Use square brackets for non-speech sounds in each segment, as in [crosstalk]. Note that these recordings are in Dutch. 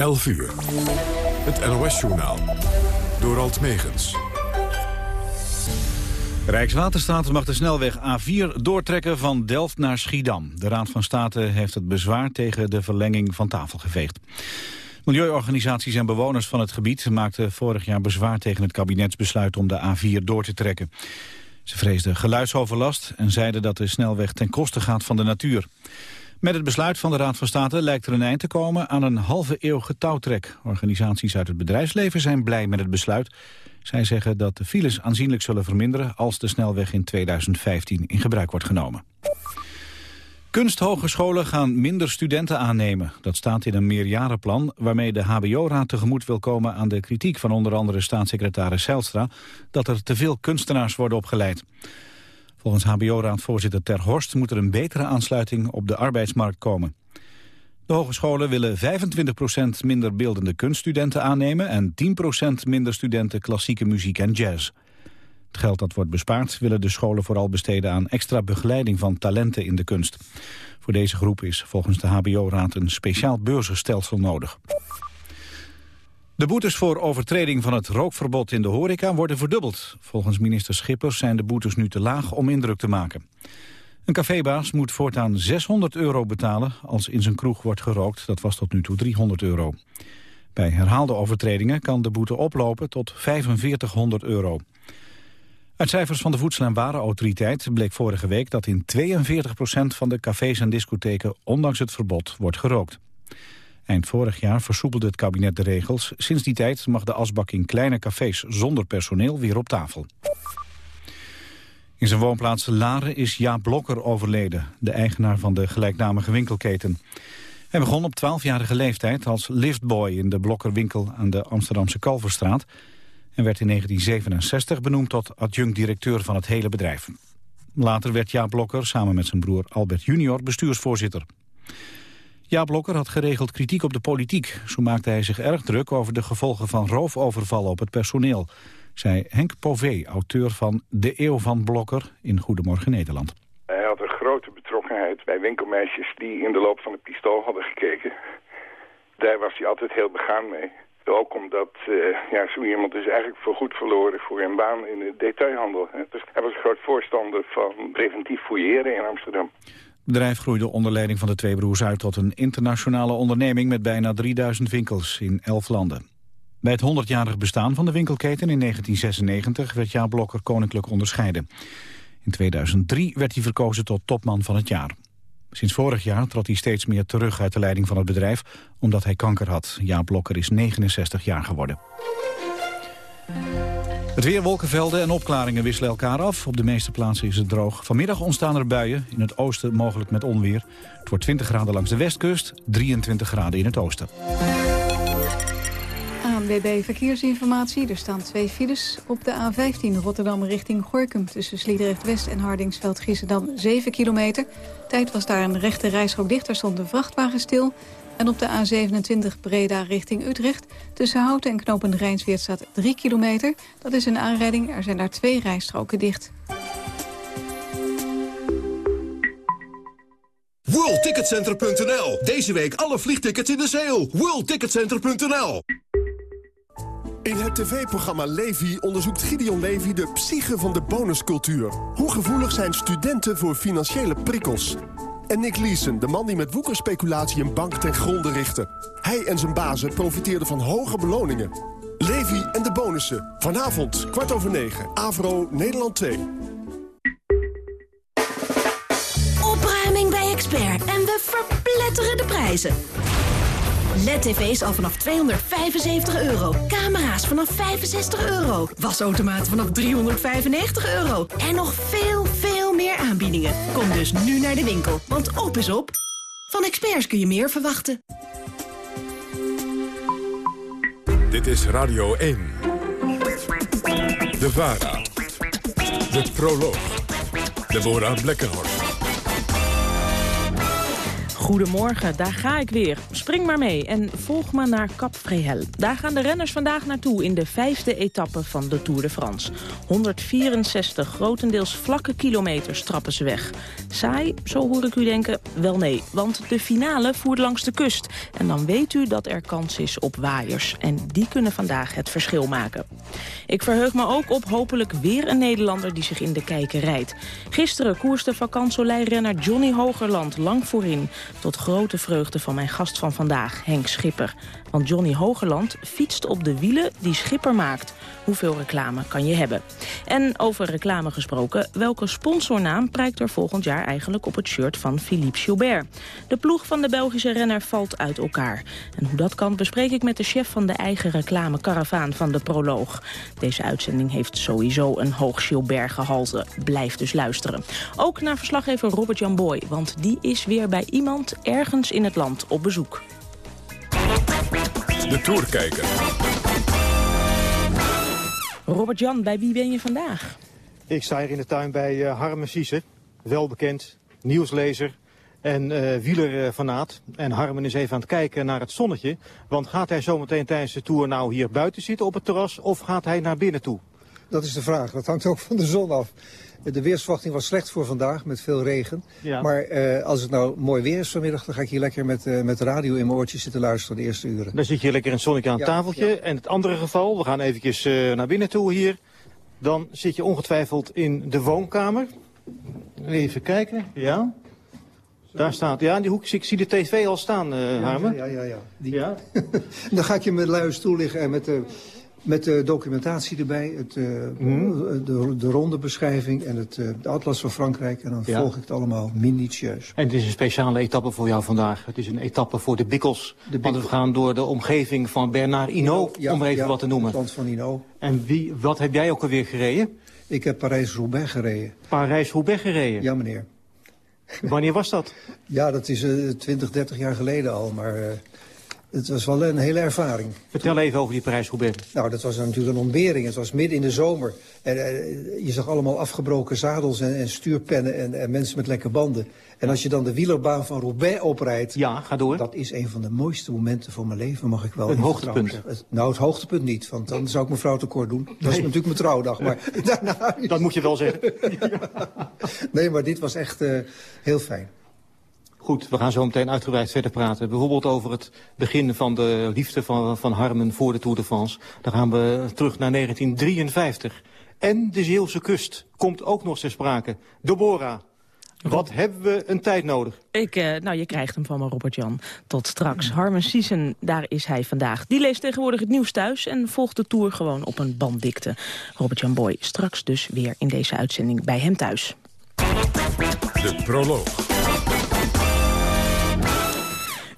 11 uur. Het NOS-journaal. Door Alt Megens. Rijkswaterstaat mag de snelweg A4 doortrekken van Delft naar Schiedam. De Raad van State heeft het bezwaar tegen de verlenging van tafel geveegd. Milieuorganisaties en bewoners van het gebied maakten vorig jaar bezwaar tegen het kabinetsbesluit om de A4 door te trekken. Ze vreesden geluidsoverlast en zeiden dat de snelweg ten koste gaat van de natuur. Met het besluit van de Raad van State lijkt er een eind te komen aan een halve eeuw getouwtrek. Organisaties uit het bedrijfsleven zijn blij met het besluit. Zij zeggen dat de files aanzienlijk zullen verminderen als de snelweg in 2015 in gebruik wordt genomen. Kunsthogescholen gaan minder studenten aannemen. Dat staat in een meerjarenplan waarmee de HBO-raad tegemoet wil komen aan de kritiek van onder andere staatssecretaris Zijlstra dat er te veel kunstenaars worden opgeleid. Volgens HBO-raadvoorzitter Ter Horst moet er een betere aansluiting op de arbeidsmarkt komen. De hogescholen willen 25% minder beeldende kunststudenten aannemen... en 10% minder studenten klassieke muziek en jazz. Het geld dat wordt bespaard willen de scholen vooral besteden aan extra begeleiding van talenten in de kunst. Voor deze groep is volgens de HBO-raad een speciaal beurzenstelsel nodig. De boetes voor overtreding van het rookverbod in de horeca worden verdubbeld. Volgens minister Schippers zijn de boetes nu te laag om indruk te maken. Een cafébaas moet voortaan 600 euro betalen als in zijn kroeg wordt gerookt. Dat was tot nu toe 300 euro. Bij herhaalde overtredingen kan de boete oplopen tot 4500 euro. Uit cijfers van de Voedsel- en Warenautoriteit bleek vorige week dat in 42% van de cafés en discotheken ondanks het verbod wordt gerookt. Eind vorig jaar versoepelde het kabinet de regels. Sinds die tijd mag de asbak in kleine cafés zonder personeel weer op tafel. In zijn woonplaats Laren is Jaap Blokker overleden, de eigenaar van de gelijknamige winkelketen. Hij begon op 12-jarige leeftijd als liftboy in de Blokkerwinkel aan de Amsterdamse Kalverstraat en werd in 1967 benoemd tot adjunct-directeur van het hele bedrijf. Later werd Jaap Blokker samen met zijn broer Albert junior bestuursvoorzitter. Jaap Blokker had geregeld kritiek op de politiek. Zo maakte hij zich erg druk over de gevolgen van roofovervallen op het personeel zei Henk Pové, auteur van De Eeuw van Blokker in Goedemorgen Nederland. Hij had een grote betrokkenheid bij winkelmeisjes die in de loop van het pistool hadden gekeken. Daar was hij altijd heel begaan mee. Ook omdat uh, ja, zo iemand is eigenlijk voorgoed verloren voor een baan in de detailhandel. Dus hij was een groot voorstander van preventief fouilleren in Amsterdam. Het bedrijf groeide onder leiding van de twee broers uit tot een internationale onderneming met bijna 3000 winkels in 11 landen. Bij het 100-jarig bestaan van de winkelketen in 1996 werd Jaap Blokker koninklijk onderscheiden. In 2003 werd hij verkozen tot topman van het jaar. Sinds vorig jaar trad hij steeds meer terug uit de leiding van het bedrijf... omdat hij kanker had. Jaap Blokker is 69 jaar geworden. Het weer, wolkenvelden en opklaringen wisselen elkaar af. Op de meeste plaatsen is het droog. Vanmiddag ontstaan er buien, in het oosten mogelijk met onweer. Het wordt 20 graden langs de westkust, 23 graden in het oosten. ANWB Verkeersinformatie. Er staan twee files op de A15 Rotterdam richting Gorkum... tussen Sliedrecht-West en Hardingsveld-Giessendam 7 kilometer. Tijd was daar een rechte rijstrook dichter, stond de vrachtwagen stil. En op de A27 Breda richting Utrecht... tussen Houten en Knopend Rijnsweert staat 3 kilometer. Dat is een aanrijding, er zijn daar twee rijstroken dicht. WorldTicketCenter.nl. Deze week alle vliegtickets in de sale. WorldTicketCenter.nl. In het tv-programma Levi onderzoekt Gideon Levi de psyche van de bonuscultuur. Hoe gevoelig zijn studenten voor financiële prikkels? En Nick Leeson, de man die met woekerspeculatie een bank ten gronde richtte. Hij en zijn bazen profiteerden van hoge beloningen. Levi en de bonussen. Vanavond, kwart over negen. Avro, Nederland 2. Opruiming bij Expert. En we verpletteren de prijzen. LED-tv's al vanaf 275 euro. Camera's vanaf 65 euro. Wasautomaten vanaf 395 euro. En nog veel, veel meer aanbiedingen. Kom dus nu naar de winkel, want op is op. Van experts kun je meer verwachten. Dit is Radio 1. De VARA. De Proloog. Deborah Blekkenhorst. Goedemorgen, daar ga ik weer. Spring maar mee en volg me naar Cap Vrehel. Daar gaan de renners vandaag naartoe in de vijfde etappe van de Tour de France. 164 grotendeels vlakke kilometers trappen ze weg. Saai, zo hoor ik u denken? Wel nee, want de finale voert langs de kust. En dan weet u dat er kans is op waaiers. En die kunnen vandaag het verschil maken. Ik verheug me ook op hopelijk weer een Nederlander die zich in de kijker rijdt. Gisteren koerste vakantsoleirenner Johnny Hogerland lang voorin. Tot grote vreugde van mijn gast van vandaag, Henk Schipper. Want Johnny Hogerland fietst op de wielen die Schipper maakt. Hoeveel reclame kan je hebben? En over reclame gesproken, welke sponsornaam prijkt er volgend jaar eigenlijk op het shirt van Philippe Gilbert? De ploeg van de Belgische renner valt uit elkaar. En hoe dat kan bespreek ik met de chef van de eigen reclamekaravaan van de Proloog. Deze uitzending heeft sowieso een hoog Gilbert gehalte. Blijf dus luisteren. Ook naar verslaggever Robert Jan Boy, want die is weer bij iemand ergens in het land op bezoek. De Tourkijker. Robert-Jan, bij wie ben je vandaag? Ik sta hier in de tuin bij uh, Harmen Siese, welbekend, nieuwslezer en uh, wielerfanaat. En Harmen is even aan het kijken naar het zonnetje. Want gaat hij zometeen tijdens de Tour nou hier buiten zitten op het terras of gaat hij naar binnen toe? Dat is de vraag. Dat hangt ook van de zon af. De weersverwachting was slecht voor vandaag, met veel regen. Ja. Maar uh, als het nou mooi weer is vanmiddag, dan ga ik hier lekker met, uh, met de radio in mijn oortjes zitten luisteren de eerste uren. Dan zit je lekker in het zonnetje aan het ja, tafeltje. Ja. En het andere geval, we gaan eventjes uh, naar binnen toe hier. Dan zit je ongetwijfeld in de woonkamer. Even kijken, ja. Daar staat, ja, in die hoek, ik zie de tv al staan, uh, Harmen. Ja, ja, ja. Die... ja? [laughs] dan ga ik je met luie stoel liggen en met de met de documentatie erbij, het, uh, mm. de, de ronde beschrijving en het, uh, de atlas van Frankrijk. En dan ja. volg ik het allemaal minutieus. En het is een speciale etappe voor jou vandaag. Het is een etappe voor de Bikkels. Want we gaan door de omgeving van Bernard Hinault, ja, om er even ja, wat te noemen. Het van Hinault. En wie, wat heb jij ook alweer gereden? Ik heb Parijs-Roubaix gereden. Parijs-Roubaix gereden? Ja, meneer. Wanneer was dat? ja, dat is uh, 20, 30 jaar geleden al, maar... Het was wel een hele ervaring. Vertel even over die Parijs-Roubaix. Nou, dat was natuurlijk een ontbering. Het was midden in de zomer. En, uh, je zag allemaal afgebroken zadels en, en stuurpennen en, en, mensen met lekke banden. En als je dan de wielerbaan van Roubaix oprijdt... Ja, ga door. Dat is een van de mooiste momenten van mijn leven, mag ik wel Een hoogtepunt? Het, nou, het hoogtepunt niet, want dan zou ik mijn vrouw tekort doen. Dat nee. is natuurlijk mijn trouwdag, maar daarna... [laughs] Dat moet je wel zeggen. [laughs] nee, maar dit was echt uh, heel fijn. Goed, we gaan zo meteen uitgebreid verder praten. Bijvoorbeeld over het begin van de liefde van, van Harmen voor de Tour de France. Dan gaan we terug naar 1953. En de Zeeuwse kust komt ook nog ter sprake. Deborah, wat hebben we een tijd nodig? Ik, uh, nou, je krijgt hem van me, Robert-Jan. Tot straks. Harmen Siesen, daar is hij vandaag. Die leest tegenwoordig het nieuws thuis en volgt de Tour gewoon op een banddikte. Robert-Jan Boy, straks dus weer in deze uitzending bij hem thuis. De proloog.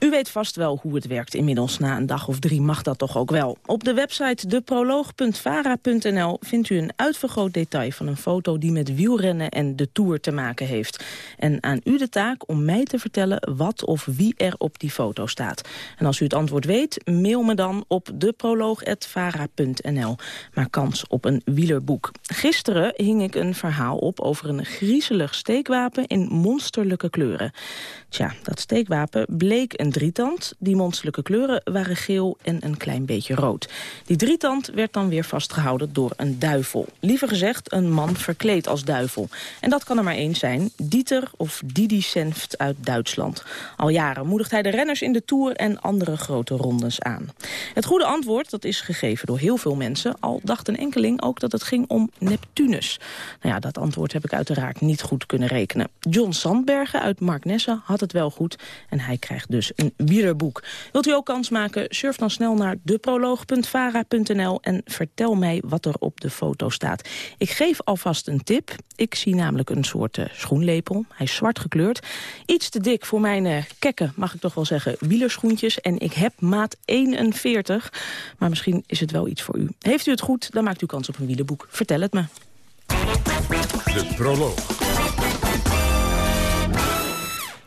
U weet vast wel hoe het werkt inmiddels. Na een dag of drie mag dat toch ook wel. Op de website deproloog.vara.nl vindt u een uitvergroot detail van een foto die met wielrennen en de Tour te maken heeft. En aan u de taak om mij te vertellen wat of wie er op die foto staat. En als u het antwoord weet, mail me dan op deproloog.vara.nl. Maak kans op een wielerboek. Gisteren hing ik een verhaal op over een griezelig steekwapen in monsterlijke kleuren. Tja, dat steekwapen bleek een drietand. Die monsterlijke kleuren waren geel en een klein beetje rood. Die drietand werd dan weer vastgehouden door een duivel. Liever gezegd, een man verkleed als duivel. En dat kan er maar één zijn, Dieter of Didi Senft uit Duitsland. Al jaren moedigt hij de renners in de Tour en andere grote rondes aan. Het goede antwoord dat is gegeven door heel veel mensen. Al dacht een enkeling ook dat het ging om Neptunus. Nou ja, dat antwoord heb ik uiteraard niet goed kunnen rekenen. John Sandbergen uit Marknesse had het wel goed. En hij krijgt dus een wielerboek. Wilt u ook kans maken? Surf dan snel naar deproloog.vara.nl en vertel mij wat er op de foto staat. Ik geef alvast een tip. Ik zie namelijk een soort uh, schoenlepel. Hij is zwart gekleurd. Iets te dik voor mijn uh, kekke, mag ik toch wel zeggen, wielerschoentjes. En ik heb maat 41. Maar misschien is het wel iets voor u. Heeft u het goed, dan maakt u kans op een wielerboek. Vertel het me. De proloog.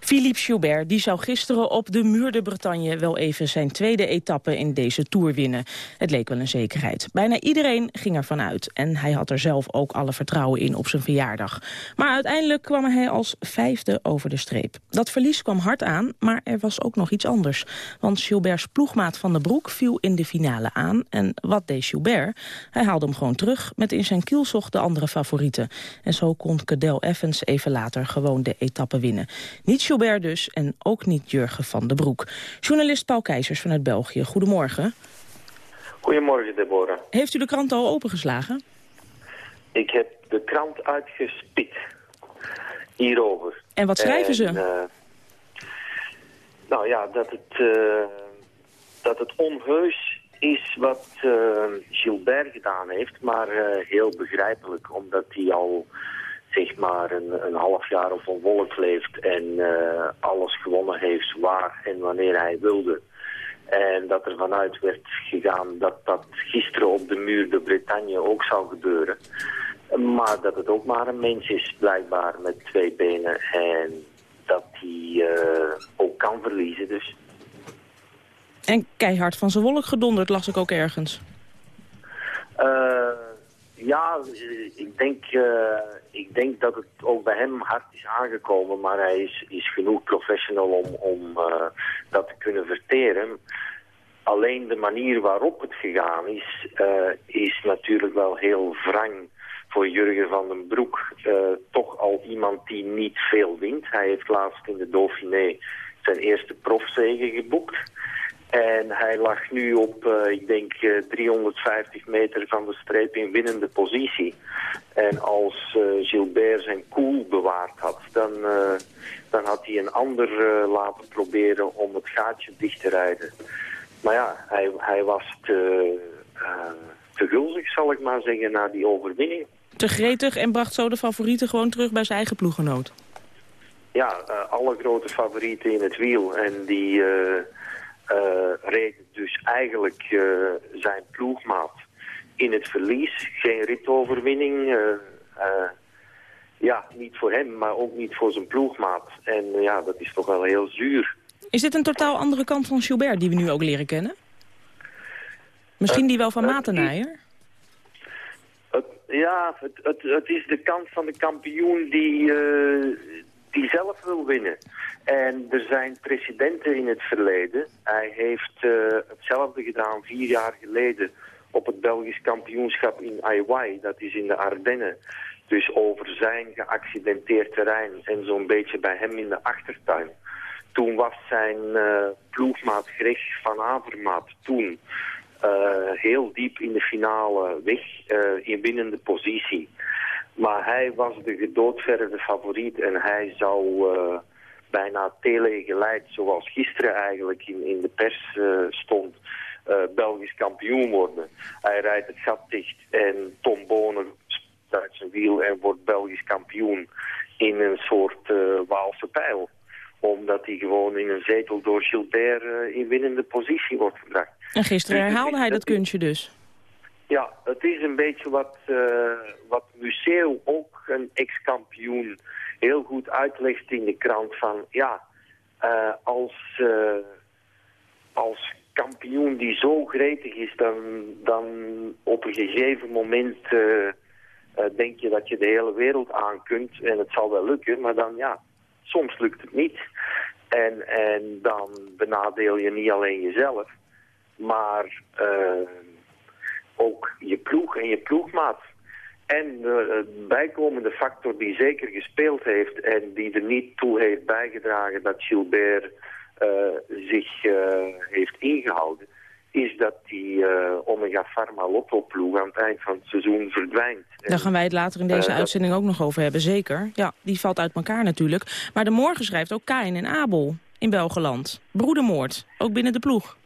Philippe Joubert die zou gisteren op de Muur de Bretagne... wel even zijn tweede etappe in deze Tour winnen. Het leek wel een zekerheid. Bijna iedereen ging ervan uit. En hij had er zelf ook alle vertrouwen in op zijn verjaardag. Maar uiteindelijk kwam hij als vijfde over de streep. Dat verlies kwam hard aan, maar er was ook nog iets anders. Want Gilbert's ploegmaat Van der Broek viel in de finale aan. En wat deed Gilbert? Hij haalde hem gewoon terug met in zijn kielzocht de andere favorieten. En zo kon Cadel Evans even later gewoon de etappe winnen. Niet Gilbert dus en ook niet Jurgen van den Broek. Journalist Paul Keizers vanuit België, goedemorgen. Goedemorgen, Deborah. Heeft u de krant al opengeslagen? Ik heb de krant uitgespit. Hierover. En wat schrijven ze? Uh, nou ja, dat het, uh, dat het onheus is wat uh, Gilbert gedaan heeft, maar heel begrijpelijk, omdat hij al zeg maar een, een half jaar op een wolk leeft en alles gewonnen heeft waar en wanneer hij wilde. En dat er vanuit werd gegaan dat dat gisteren op de muur de Bretagne ook zou gebeuren. Maar dat het ook maar een mens is, blijkbaar, met twee benen. En dat hij uh, ook kan verliezen, dus. En keihard van zijn wolk gedonderd, las ik ook ergens. Uh, ja, ik denk, uh, ik denk dat het ook bij hem hard is aangekomen. Maar hij is, is genoeg professional om, om dat te kunnen verteren. Alleen de manier waarop het gegaan is, is natuurlijk wel heel wrang voor Jurgen van den Broek toch al iemand die niet veel wint. Hij heeft laatst in de Dauphiné zijn eerste profzege geboekt. En hij lag nu op, uh, ik denk, uh, 350 meter van de streep in winnende positie. En als Gilbert zijn koel bewaard had, dan, dan had hij een ander laten proberen om het gaatje dicht te rijden. Maar ja, hij, hij was te, te gulzig, zal ik maar zeggen, na die overwinning te gretig en bracht zo de favorieten gewoon terug bij zijn eigen ploeggenoot. Ja, alle grote favorieten in het wiel. En die uh, reden dus eigenlijk zijn ploegmaat in het verlies. Geen ritoverwinning. ja, niet voor hem, maar ook niet voor zijn ploegmaat. En ja, dat is toch wel heel zuur. Is dit een totaal andere kant van Gilbert die we nu ook leren kennen? Misschien die wel van Matenaaier? Ja, het, het, het, is de kant van de kampioen die, uh, die zelf wil winnen. En er zijn precedenten in het verleden. Hij heeft uh, hetzelfde gedaan vier jaar geleden op het Belgisch kampioenschap in Aiwai. Dat is in de Ardennen. Dus over zijn geaccidenteerd terrein en zo'n beetje bij hem in de achtertuin. Toen was zijn uh, ploegmaat Greg van Avermaat toen uh, heel diep in de finale weg in winnende positie. Maar hij was de gedoodverde favoriet en hij zou bijna telegeleid, zoals gisteren eigenlijk in, in de pers stond, Belgisch kampioen worden. Hij rijdt het gat dicht en Tom Bonen uit zijn wiel en wordt Belgisch kampioen in een soort Waalse pijl omdat hij gewoon in een zetel door Gilbert in winnende positie wordt gebracht. En gisteren herhaalde hij dat kunstje dus. Ja, het is een beetje wat, uh, wat Museo, ook een ex-kampioen, heel goed uitlegt in de krant van... ja, uh, als, uh, als kampioen die zo gretig is, dan, dan op een gegeven moment denk je dat je de hele wereld aan kunt. En het zal wel lukken, maar dan ja, soms lukt het niet. En, en dan benadeel je niet alleen jezelf, maar ook je ploeg en je ploegmaat. En de bijkomende factor die zeker gespeeld heeft en die er niet toe heeft bijgedragen dat Gilbert uh, zich uh, heeft ingehouden, is dat die Omega Pharma Lotto ploeg aan het eind van het seizoen verdwijnt. Daar gaan wij het later in deze uitzending ook nog over hebben, zeker. Ja, die valt uit elkaar natuurlijk. Maar de morgen schrijft ook Kain en Abel in Belgeland. Broedermoord, ook binnen de ploeg.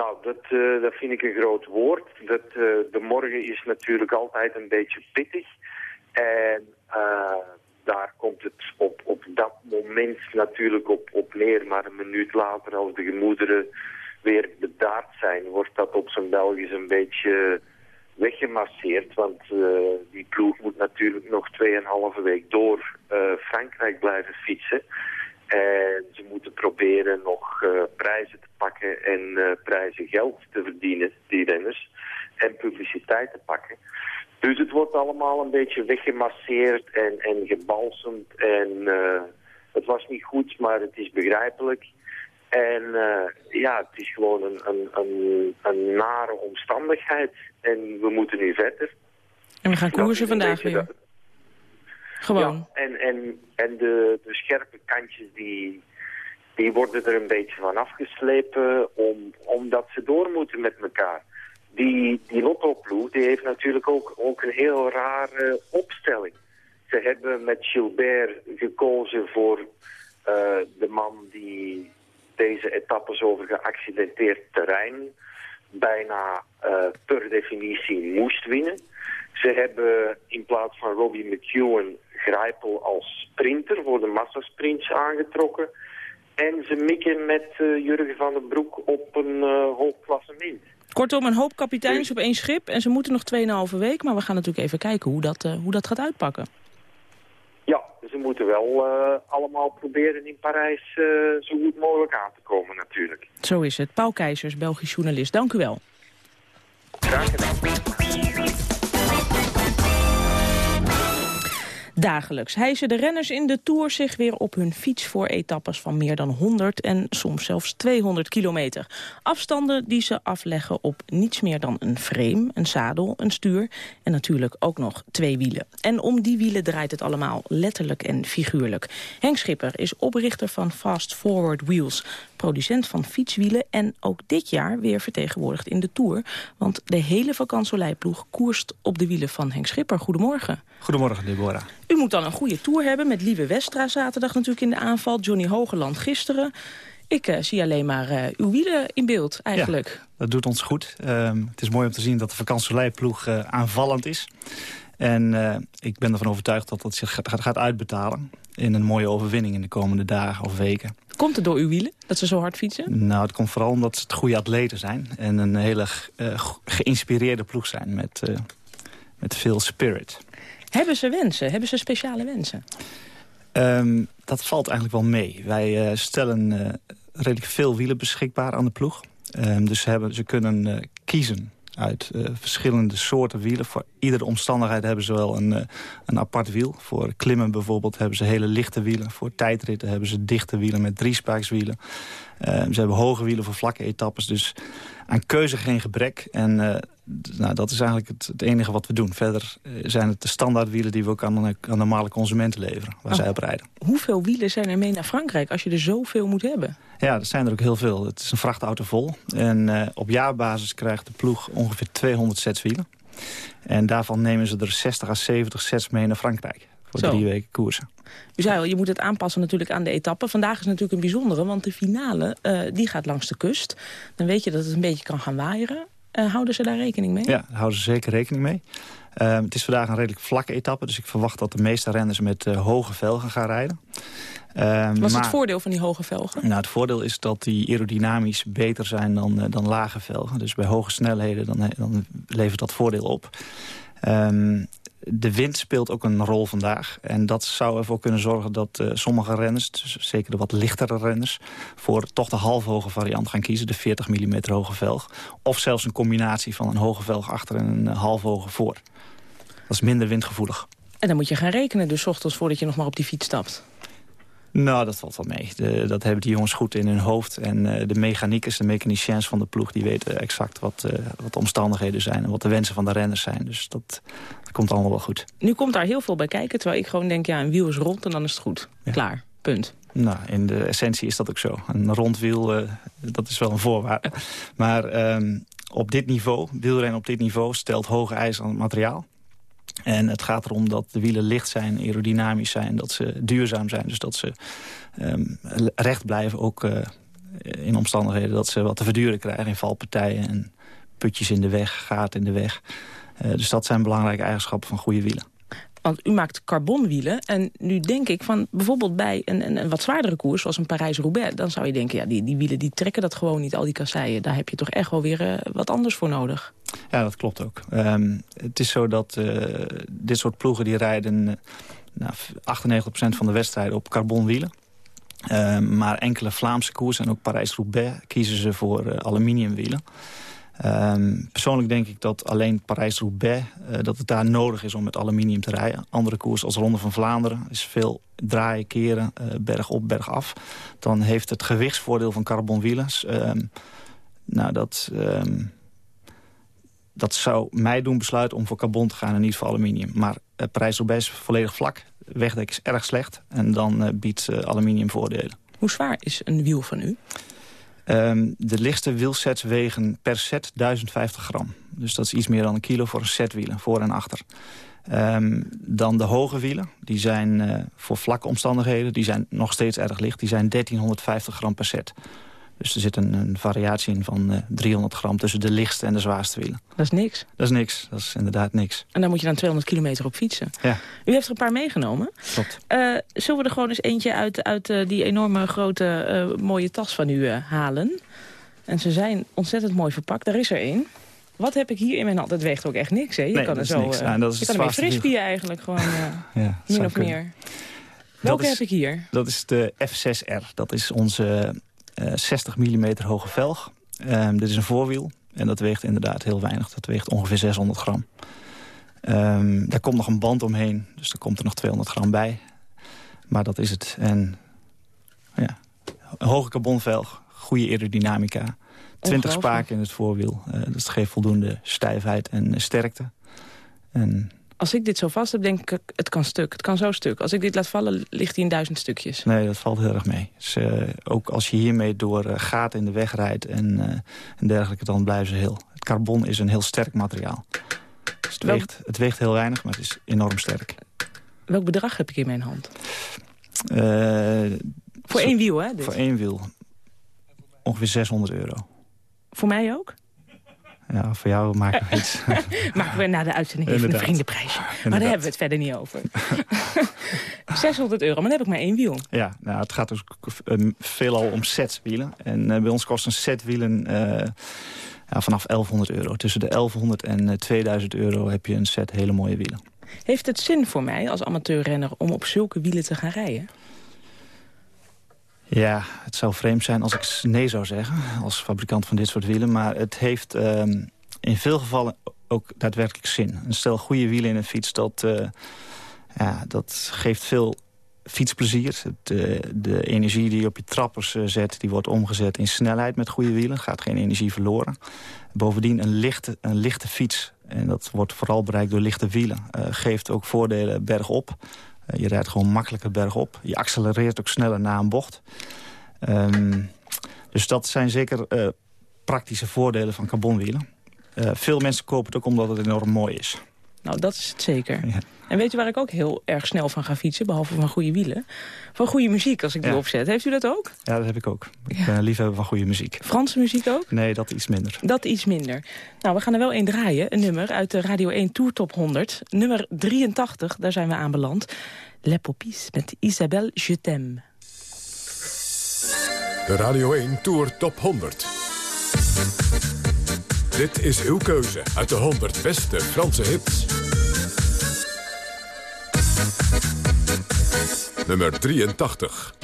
Nou, dat, uh, dat vind ik een groot woord. Dat, uh, de morgen is natuurlijk altijd een beetje pittig. En uh, daar komt het op, op dat moment natuurlijk op, op neer. Maar een minuut later, als de gemoederen weer bedaard zijn, wordt dat op zijn Belgisch een beetje weggemasseerd. Want die ploeg moet natuurlijk nog 2,5 week door Frankrijk blijven fietsen. En ze moeten proberen nog prijzen te pakken en prijzen geld te verdienen, die renners. En publiciteit te pakken. Dus het wordt allemaal een beetje weggemasseerd en, en gebalsemd. En uh, het was niet goed, maar het is begrijpelijk. En ja, het is gewoon een, een, een, een, nare omstandigheid. En we moeten nu verder. En we gaan koersen vandaag weer. Gewoon. Ja, en, en, en de, de scherpe kantjes die, die worden er een beetje van afgeslepen om, omdat ze door moeten met elkaar. Die, die Lotto-ploeg die heeft natuurlijk ook, ook een heel rare opstelling. Ze hebben met Gilbert gekozen voor uh, de man die deze etappes over geaccidenteerd terrein bijna uh, per definitie moest winnen. Ze hebben in plaats van Robbie McEwen Grijpel als sprinter voor de massasprints aangetrokken. En ze mikken met uh, Jurgen van den Broek op een uh, hoog klassement. Kortom, een hoop kapiteins op één schip en ze moeten nog 2,5 week. Maar we gaan natuurlijk even kijken hoe dat, uh, hoe dat gaat uitpakken. Ja, ze moeten wel uh, allemaal proberen in Parijs zo goed mogelijk aan te komen natuurlijk. Zo is het. Paul Keizers, Belgisch journalist. Dank u wel. Graag gedaan. Dagelijks hijsen de renners in de Tour zich weer op hun fiets voor etappes van meer dan 100 en soms zelfs 200 kilometer. Afstanden die ze afleggen op niets meer dan een frame, een zadel, een stuur en natuurlijk ook nog twee wielen. En om die wielen draait het allemaal letterlijk en figuurlijk. Henk Schipper is oprichter van Fast Forward Wheels, producent van fietswielen en ook dit jaar weer vertegenwoordigd in de Tour. Want de hele vakantsolijploeg koerst op de wielen van Henk Schipper. Goedemorgen. Goedemorgen, Deborah. U moet dan een goede tour hebben met Lieve Westra zaterdag natuurlijk in de aanval. Johnny Hogeland gisteren. Ik uh, zie alleen maar uh, uw wielen in beeld eigenlijk. Ja, dat doet ons goed. Uh, het is mooi om te zien dat de vakantsolijploeg uh, aanvallend is. En ik ben ervan overtuigd dat dat zich gaat uitbetalen in een mooie overwinning in de komende dagen of weken. Komt het door uw wielen, dat ze zo hard fietsen? Nou, het komt vooral omdat ze het goede atleten zijn. En een hele uh, geïnspireerde ploeg zijn met, uh, met veel spirit. Hebben ze wensen? Hebben ze speciale wensen? Um, dat valt eigenlijk wel mee. Wij uh, stellen redelijk veel wielen beschikbaar aan de ploeg. Um, dus ze, hebben, ze kunnen kiezen uit uh, verschillende soorten wielen. Voor iedere omstandigheid hebben ze wel een, uh, een apart wiel. Voor klimmen bijvoorbeeld hebben ze hele lichte wielen. Voor tijdritten hebben ze dichte wielen met driespaakswielen. Uh, ze hebben hoge wielen voor vlakke etappes. Dus aan keuze geen gebrek. En nou, dat is eigenlijk het, het, enige wat we doen. Verder zijn het de standaardwielen die we ook aan, aan normale consumenten leveren. Waar oh. zij op rijden. Hoeveel wielen zijn er mee naar Frankrijk als je er zoveel moet hebben? Ja, dat zijn er ook heel veel. Het is een vrachtauto vol. En uh, op jaarbasis krijgt de ploeg ongeveer 200 sets wielen. En daarvan nemen ze er 60 à 70 sets mee naar Frankrijk. Voor Zo. drie weken koersen. U zei al, je moet het aanpassen natuurlijk aan de etappe. Vandaag is natuurlijk een bijzondere, want de finale uh, die gaat langs de kust. Dan weet je dat het een beetje kan gaan waaieren. Uh, houden ze daar rekening mee? Ja, daar houden ze zeker rekening mee. Uh, het is vandaag een redelijk vlakke etappe. Dus ik verwacht dat de meeste renners met uh, hoge velgen gaan rijden. Uh, Wat is het voordeel van die hoge velgen? Nou, het voordeel is dat die aerodynamisch beter zijn dan, uh, dan lage velgen. Dus bij hoge snelheden dan, dan levert dat voordeel op. Um, de wind speelt ook een rol vandaag. En dat zou ervoor kunnen zorgen dat uh, sommige renners, dus zeker de wat lichtere renners... voor toch de halfhoge variant gaan kiezen, de 40 mm hoge velg. Of zelfs een combinatie van een hoge velg achter en een halfhoge voor. Dat is minder windgevoelig. En dan moet je gaan rekenen dus ochtends voordat je nog maar op die fiets stapt. Nou, dat valt wel mee. De, dat hebben die jongens goed in hun hoofd. En uh, de mechaniekers, de mechaniciens van de ploeg... die weten exact wat, uh, wat de omstandigheden zijn... en wat de wensen van de renners zijn. Dus dat, dat, komt allemaal wel goed. Nu komt daar heel veel bij kijken. Terwijl ik gewoon denk, ja, een wiel is rond en dan is het goed. Ja. Klaar, punt. Nou, in de essentie is dat ook zo. Een rond wiel, uh, dat is wel een voorwaarde. Maar um, op dit niveau, wielrennen op dit niveau... stelt hoge eisen aan het materiaal. En het gaat erom dat de wielen licht zijn, aerodynamisch zijn, dat ze duurzaam zijn. Dus dat ze um, recht blijven, ook uh, in omstandigheden dat ze wat te verduren krijgen in valpartijen en putjes in de weg, gaten in de weg. Uh, dus dat zijn belangrijke eigenschappen van goede wielen. Want u maakt carbonwielen. En nu denk ik van bijvoorbeeld bij een, een, een wat zwaardere koers... zoals een Parijs-Roubaix... dan zou je denken, ja, die, die wielen die trekken dat gewoon niet, al die kasseien. Daar heb je toch echt wel weer uh, wat anders voor nodig. Ja, dat klopt ook. Um, het is zo dat uh, dit soort ploegen die rijden... Uh, nou, 98% van de wedstrijden op carbonwielen. Uh, maar enkele Vlaamse koers en ook Parijs-Roubaix kiezen ze voor aluminiumwielen. Um, persoonlijk denk ik dat alleen Parijs-Roubaix... Uh, dat het daar nodig is om met aluminium te rijden. Andere koers als Ronde van Vlaanderen is veel draaien, keren, uh, berg op, berg af. Dan heeft het gewichtsvoordeel van carbonwielen... Um, nou, dat, um, dat zou mij doen besluiten om voor carbon te gaan en niet voor aluminium. Maar uh, Parijs-Roubaix is volledig vlak. Wegdek is erg slecht en dan biedt aluminium voordelen. Hoe zwaar is een wiel van u? Um, de lichtste wielsets wegen per set 1050 gram. Dus dat is iets meer dan een kilo voor een set wielen, voor en achter. Um, dan de hoge wielen, die zijn uh, voor vlakke omstandigheden... die zijn nog steeds erg licht, die zijn 1350 gram per set. Dus er zit een, een variatie in van uh, 300 gram tussen de lichtste en de zwaarste wielen. Dat is niks? Dat is niks, dat is inderdaad niks. En dan moet je dan 200 kilometer op fietsen. Ja. U heeft er een paar meegenomen. Klopt. Uh, zullen we er gewoon eens eentje uit, uit uh, die enorme grote mooie tas van u halen? En ze zijn ontzettend mooi verpakt. Daar is er één. Wat heb ik hier in mijn hand? Dat weegt ook echt niks, hè? Je nee, kan er zo. Niks. Ja, dat is je kan ermee frisbeeën eigenlijk gewoon. [laughs] ja, min of meer. Welke is, heb ik hier? Dat is de F6R. Dat is onze 60 mm hoge velg. Um, dit is een voorwiel. En dat weegt inderdaad heel weinig. Dat weegt ongeveer 600 gram. Um, daar komt nog een band omheen. Dus er komt er nog 200 gram bij. Maar dat is het. En ja, een hoge carbonvelg. Goede aerodynamica. 20 spaken in het voorwiel. Uh, dat geeft voldoende stijfheid en sterkte. En als ik dit zo vast heb, denk ik, het kan stuk. Het kan zo stuk. Als ik dit laat vallen, ligt hij in duizend stukjes. Nee, dat valt heel erg mee. Dus, uh, ook als je hiermee door uh, gaten in de weg rijdt en, uh, en dergelijke, dan blijven ze heel. Het carbon is een heel sterk materiaal. Dus het, Welk... weegt, het weegt heel weinig, maar het is enorm sterk. Welk bedrag heb ik in mijn hand? voor één wiel, hè? Dit? Voor één wiel. Ongeveer 600 euro. Voor mij ook? Ja, voor jou maken we iets. [laughs] maken we na de uitzending even een vriendenprijsje. Maar daar hebben we het verder niet over. [laughs] 600 euro, maar dan heb ik maar één wiel. Ja, nou, het gaat dus veelal om setwielen. En uh, bij ons kost een setwielen uh, ja, vanaf 1100 euro. Tussen de 1100 en 2000 euro heb je een set hele mooie wielen. Heeft het zin voor mij als amateurrenner om op zulke wielen te gaan rijden? Ja, het zou vreemd zijn als ik nee zou zeggen, als fabrikant van dit soort wielen. Maar het heeft um, in veel gevallen ook daadwerkelijk zin. Een stel goede wielen in een fiets, dat, uh, ja, dat geeft veel fietsplezier. Het, uh, de energie die je op je trappers uh, zet, die wordt omgezet in snelheid met goede wielen. gaat geen energie verloren. Bovendien een lichte, een lichte fiets, en dat wordt vooral bereikt door lichte wielen, geeft ook voordelen bergop. Uh, je rijdt gewoon makkelijker bergop. Je accelereert ook sneller na een bocht. Um, dus dat zijn zeker uh, praktische voordelen van carbonwielen. Uh, veel mensen kopen het ook omdat het enorm mooi is. Nou, dat is het zeker. Ja. En weet je waar ik ook heel erg snel van ga fietsen, behalve van goede wielen? Van goede muziek, als ik die ja. opzet. Heeft u dat ook? Ja, dat heb ik ook. Ik ben een liefhebber van goede muziek. Franse muziek ook? Nee, dat iets minder. Dat iets minder. Nou, we gaan er wel één draaien. Een nummer uit de Radio 1 Tour Top 100. Nummer 83, daar zijn we aanbeland. Le Popis met Isabelle Je t'aime. De Radio 1 Tour Top 100. Dit is uw keuze uit de 100 beste Franse hits. Nummer 83.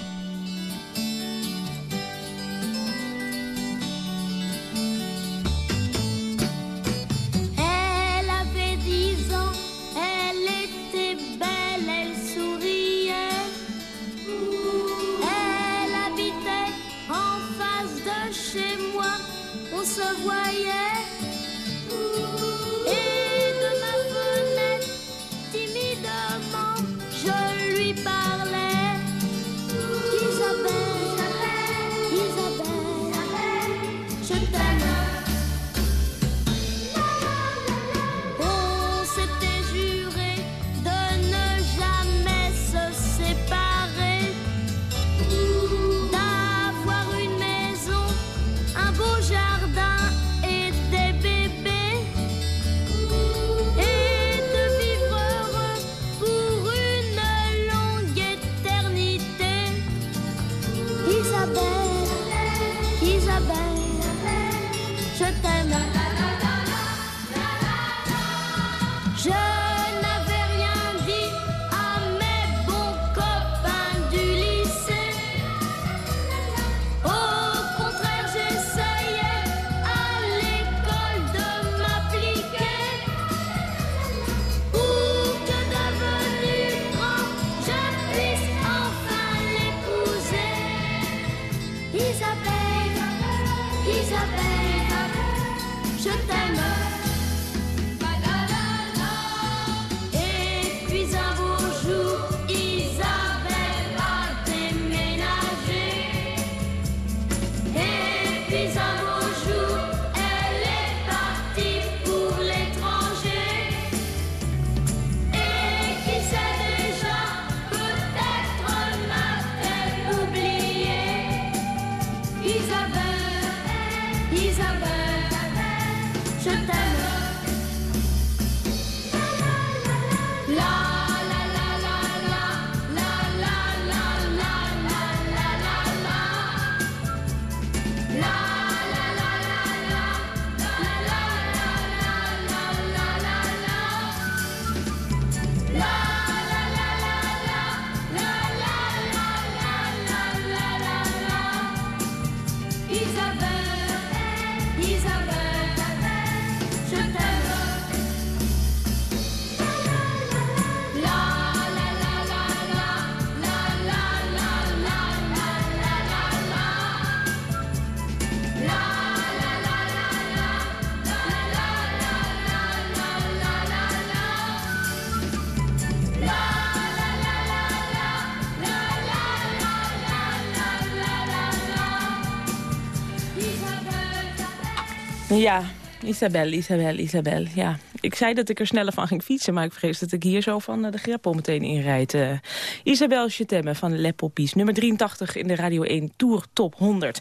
Ja, Isabel, Isabel, Isabel. Ja. Ik zei dat ik er sneller van ging fietsen, maar ik vrees dat ik hier zo van eh, de greppel meteen inrijd. Uh, Isabel Chetemme van Le Poppies, nummer 83 in de Radio 1 Tour Top 100.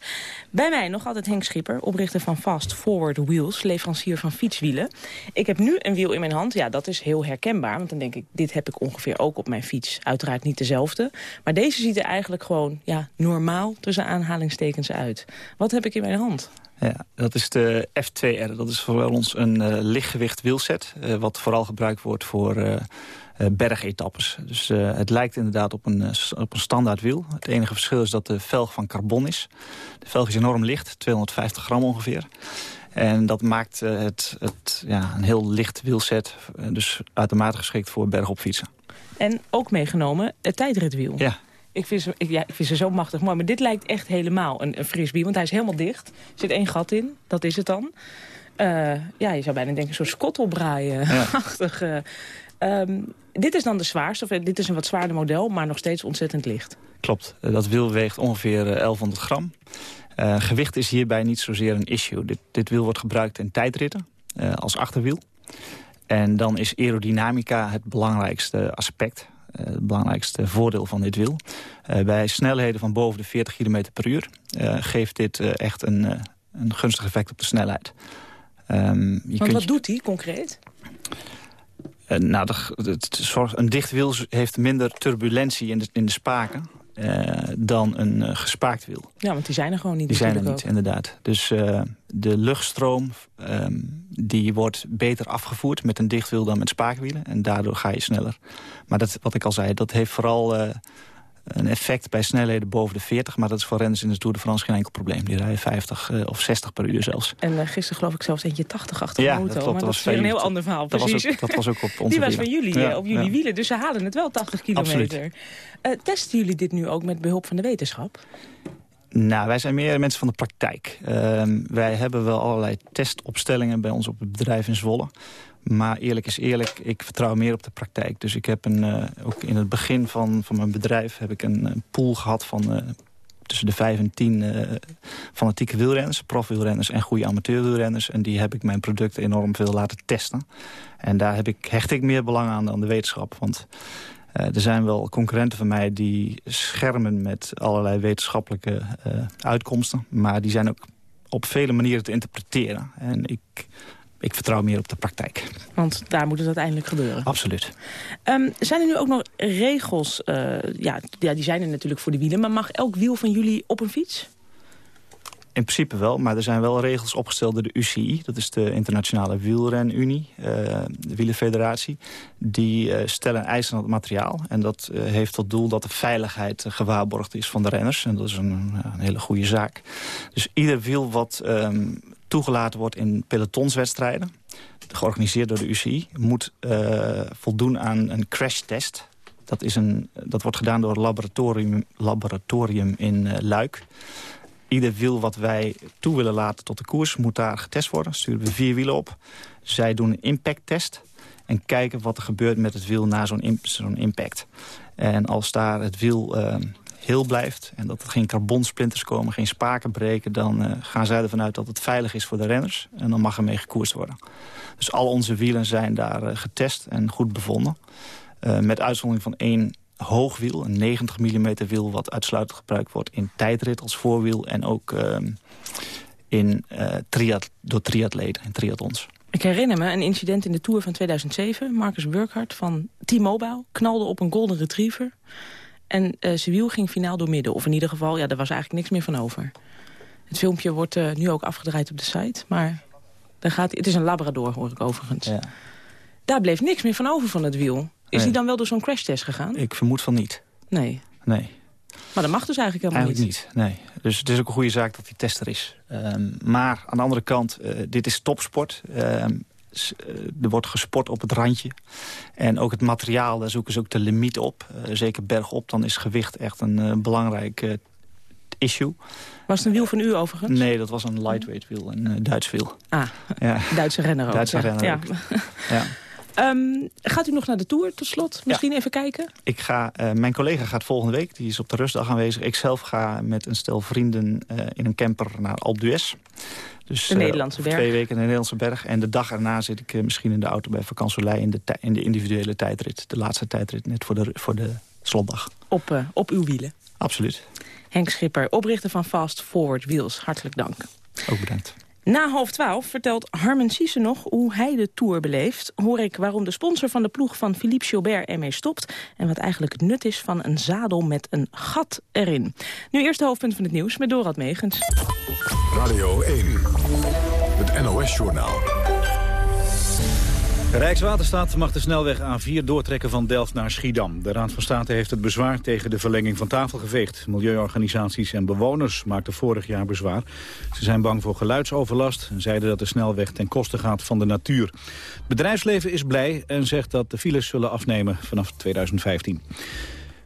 Bij mij nog altijd Henk Schipper, oprichter van Fast Forward Wheels, leverancier van fietswielen. Ik heb nu een wiel in mijn hand, ja dat is heel herkenbaar, want dan denk ik, dit heb ik ongeveer ook op mijn fiets. Uiteraard niet dezelfde, maar deze ziet er eigenlijk gewoon ja, normaal tussen aanhalingstekens uit. Wat heb ik in mijn hand? Ja, dat is de F2R. Dat is voor ons een uh, lichtgewicht wielset. Uh, wat vooral gebruikt wordt voor uh, bergetappes. Dus het lijkt inderdaad op een, op een standaard wiel. Het enige verschil is dat de velg van carbon is. De velg is enorm licht, 250 gram ongeveer. En dat maakt het, het ja, een heel licht wielset. Dus uitermate geschikt voor bergopfietsen. En ook meegenomen het tijdritwiel. Ja, ik vind, ze, ik, ja, ik vind ze zo machtig mooi. Maar dit lijkt echt helemaal een, een frisbee. Want hij is helemaal dicht. Er zit één gat in. Dat is het dan. Uh, ja, je zou bijna denken, zo'n skottelbraaien-achtig. Ja. [laughs] Um, dit is dan de zwaarste. Of, dit is een wat zwaarder model, maar nog steeds ontzettend licht. Klopt. Dat wiel weegt ongeveer 1100 gram. Uh, gewicht is hierbij niet zozeer een issue. Dit, dit wiel wordt gebruikt in tijdritten uh, als achterwiel. En dan is aerodynamica het belangrijkste aspect. Uh, het belangrijkste voordeel van dit wiel. Uh, bij snelheden van boven de 40 km per uur uh, geeft dit echt een, een gunstig effect op de snelheid. Um, je Want wat doet hij concreet? nou, de, het zorgt, een dicht wiel heeft minder turbulentie in de, in de spaken. Uh, dan een uh, gespaakt wiel. Ja, want die zijn er gewoon niet. Die zijn er niet, ook. inderdaad. Dus uh, de luchtstroom um, die wordt beter afgevoerd met een dichtwiel dan met spaakwielen. En daardoor ga je sneller. Maar dat, wat ik al zei, dat heeft vooral een effect bij snelheden boven de 40. Maar dat is voor renners in de Tour de France geen enkel probleem. Die rijden 50 uh, of 60 per uur zelfs. En uh, gisteren geloof ik zelfs eentje 80 achter de auto. Dat klopt, maar dat, dat is een heel ander verhaal, dat precies. Was ook, dat was ook op onze [laughs] Die was van jullie, ja, op jullie ja. wielen. Dus ze halen het wel 80 kilometer. Uh, testen jullie dit nu ook met behulp van de wetenschap? Nou, wij zijn meer mensen van de praktijk. Uh, wij hebben wel allerlei testopstellingen bij ons op het bedrijf in Zwolle. Maar eerlijk is eerlijk, ik vertrouw meer op de praktijk. Dus ik heb een, uh, ook in het begin van, van mijn bedrijf heb ik een, een pool gehad van uh, tussen de vijf en tien fanatieke wielrenners, profwielrenners en goede amateurwielrenners. En die heb ik mijn producten enorm veel laten testen. En daar heb ik, hecht ik meer belang aan dan de wetenschap. Want er zijn wel concurrenten van mij die schermen met allerlei wetenschappelijke uitkomsten. Maar die zijn ook op vele manieren te interpreteren. En ik ik vertrouw meer op de praktijk. Want daar moet het uiteindelijk gebeuren. Absoluut. Um, zijn er nu ook nog regels? Uh, ja, ja, die zijn er natuurlijk voor de wielen. Maar mag elk wiel van jullie op een fiets? In principe wel, maar er zijn wel regels opgesteld door de UCI. Dat is de Internationale Wielrenunie, uh, de Wielenfederatie. Die uh, stellen eisen aan het materiaal. En dat uh, heeft tot doel dat de veiligheid gewaarborgd is van de renners. En dat is een, een hele goede zaak. Dus ieder wiel wat um, toegelaten wordt in pelotonswedstrijden... georganiseerd door de UCI, moet voldoen aan een crashtest... Dat, is een, dat wordt gedaan door het laboratorium, laboratorium in Luik ieder wiel wat wij toe willen laten tot de koers moet daar getest worden. Sturen we vier wielen op. Zij doen een impacttest en kijken wat er gebeurt met het wiel na zo'n zo impact. En als daar het wiel uh, heel blijft en dat er geen carbonsplinters komen, geen spaken breken... dan uh, gaan zij ervan uit dat het veilig is voor de renners en dan mag er mee gekoerst worden. Dus al onze wielen zijn daar uh, getest en goed bevonden. met uitzondering van één hoogwiel, een 90 mm wiel... wat uitsluitend gebruikt wordt in tijdrit als voorwiel... en ook uh, in, triat door triatleten en triathlons. Ik herinner me een incident in de Tour van 2007. Marcus Burkhardt van T-Mobile knalde op een Golden Retriever... en uh, zijn wiel ging finaal door midden. Of in ieder geval, ja, er was eigenlijk niks meer van over. Het filmpje wordt uh, nu ook afgedraaid op de site, maar... Daar gaat, het is een Labrador, hoor ik overigens. Ja. Daar bleef niks meer van over van het wiel. Is hij dan wel door zo'n crashtest gegaan? Ik vermoed van niet. Nee. Nee. Maar dat mag dus eigenlijk helemaal eigenlijk niet. niet. nee. Dus het is ook een goede zaak dat hij tester is. Um, maar aan de andere kant, uh, dit is topsport. Um, er wordt gesport op het randje. En ook het materiaal, daar zoeken ze ook de limiet op. Uh, zeker bergop, dan is gewicht echt een uh, belangrijk issue. Was het een wiel van u overigens? Nee, dat was een lightweight wiel, een Duits wiel. Ah, ja. Duitse renner ook. Duitse renner ja. ook. ja. [laughs] Um, gaat u nog naar de Tour tot slot? Misschien ja. even kijken? Ik ga, uh, mijn collega gaat volgende week, die is op de rustdag aanwezig. Ik zelf ga met een stel vrienden uh, in een camper naar Alpe d'Huez. Dus, de Nederlandse uh, berg. Twee weken in de Nederlandse berg. En de dag erna zit ik misschien in de auto bij Vakansolei in de, in de individuele tijdrit. De laatste tijdrit, net voor de, voor de slotdag. Op, op uw wielen? Absoluut. Henk Schipper, oprichter van Fast Forward Wheels. Hartelijk dank. Ook bedankt. Na half twaalf vertelt Harmen Siese nog hoe hij de Tour beleeft. Hoor ik waarom de sponsor van de ploeg van Philippe Gilbert ermee stopt... en wat eigenlijk het nut is van een zadel met een gat erin. Nu eerst de hoofdpunt van het nieuws met Dorad Megens. Radio 1, het NOS-journaal. Rijkswaterstaat mag de snelweg A4 doortrekken van Delft naar Schiedam. De Raad van State heeft het bezwaar tegen de verlenging van tafel geveegd. Milieuorganisaties en bewoners maakten vorig jaar bezwaar. Ze zijn bang voor geluidsoverlast en zeiden dat de snelweg ten koste gaat van de natuur. Het bedrijfsleven is blij en zegt dat de files zullen afnemen vanaf 2015.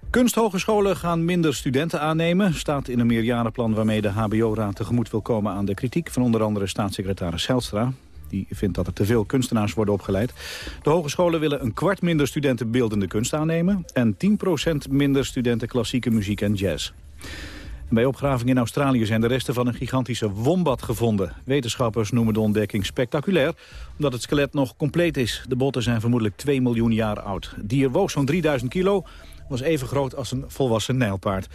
Kunsthogescholen gaan minder studenten aannemen. Staat in een meerjarenplan waarmee de HBO-raad tegemoet wil komen aan de kritiek van onder andere staatssecretaris Zijlstra. Die vindt dat er te veel kunstenaars worden opgeleid. De hogescholen willen een kwart minder studenten beeldende kunst aannemen... en 10% minder studenten klassieke muziek en jazz. Bij opgraving in Australië zijn de resten van een gigantische wombat gevonden. Wetenschappers noemen de ontdekking spectaculair, omdat het skelet nog compleet is. De botten zijn vermoedelijk 2 miljoen jaar oud. Het dier woog zo'n 3000 kilo, was even groot als een volwassen nijlpaard.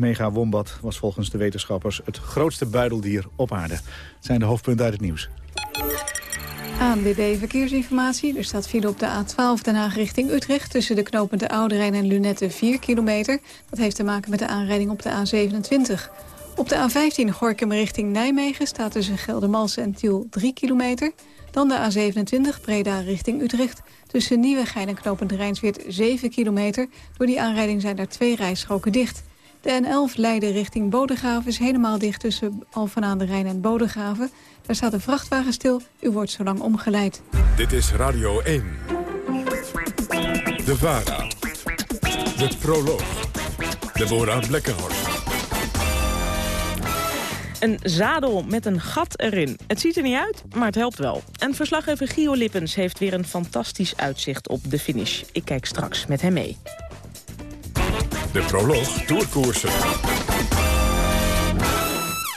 Mega-wombat was volgens de wetenschappers het grootste buideldier op aarde. Het zijn de hoofdpunten uit het nieuws. ANWB Verkeersinformatie. Er staat file op de A12 Den Haag richting Utrecht... tussen de knooppunten Ouderijn en Lunette 4 kilometer. Dat heeft te maken met de aanrijding op de A27. Op de A15 Gorkum richting Nijmegen staat tussen Geldermalsen en Tiel 3 kilometer. Dan de A27 Breda richting Utrecht. Tussen Nieuwegein en knooppunt Rijnsweert 7 kilometer. Door die aanrijding zijn daar twee rijstroken dicht. De N11 Leiden richting Bodegraven is helemaal dicht tussen Alphen aan de Rijn en Bodegraven. Daar staat een vrachtwagen stil. U wordt zo lang omgeleid. Dit is Radio 1. De VARA. De Proloog. Deborah Blekkenhorst. Een zadel met een gat erin. Het ziet er niet uit, maar het helpt wel. En verslaggever Gio Lippens heeft weer een fantastisch uitzicht op de finish. Ik kijk straks met hem mee. De proloog toerkoersen.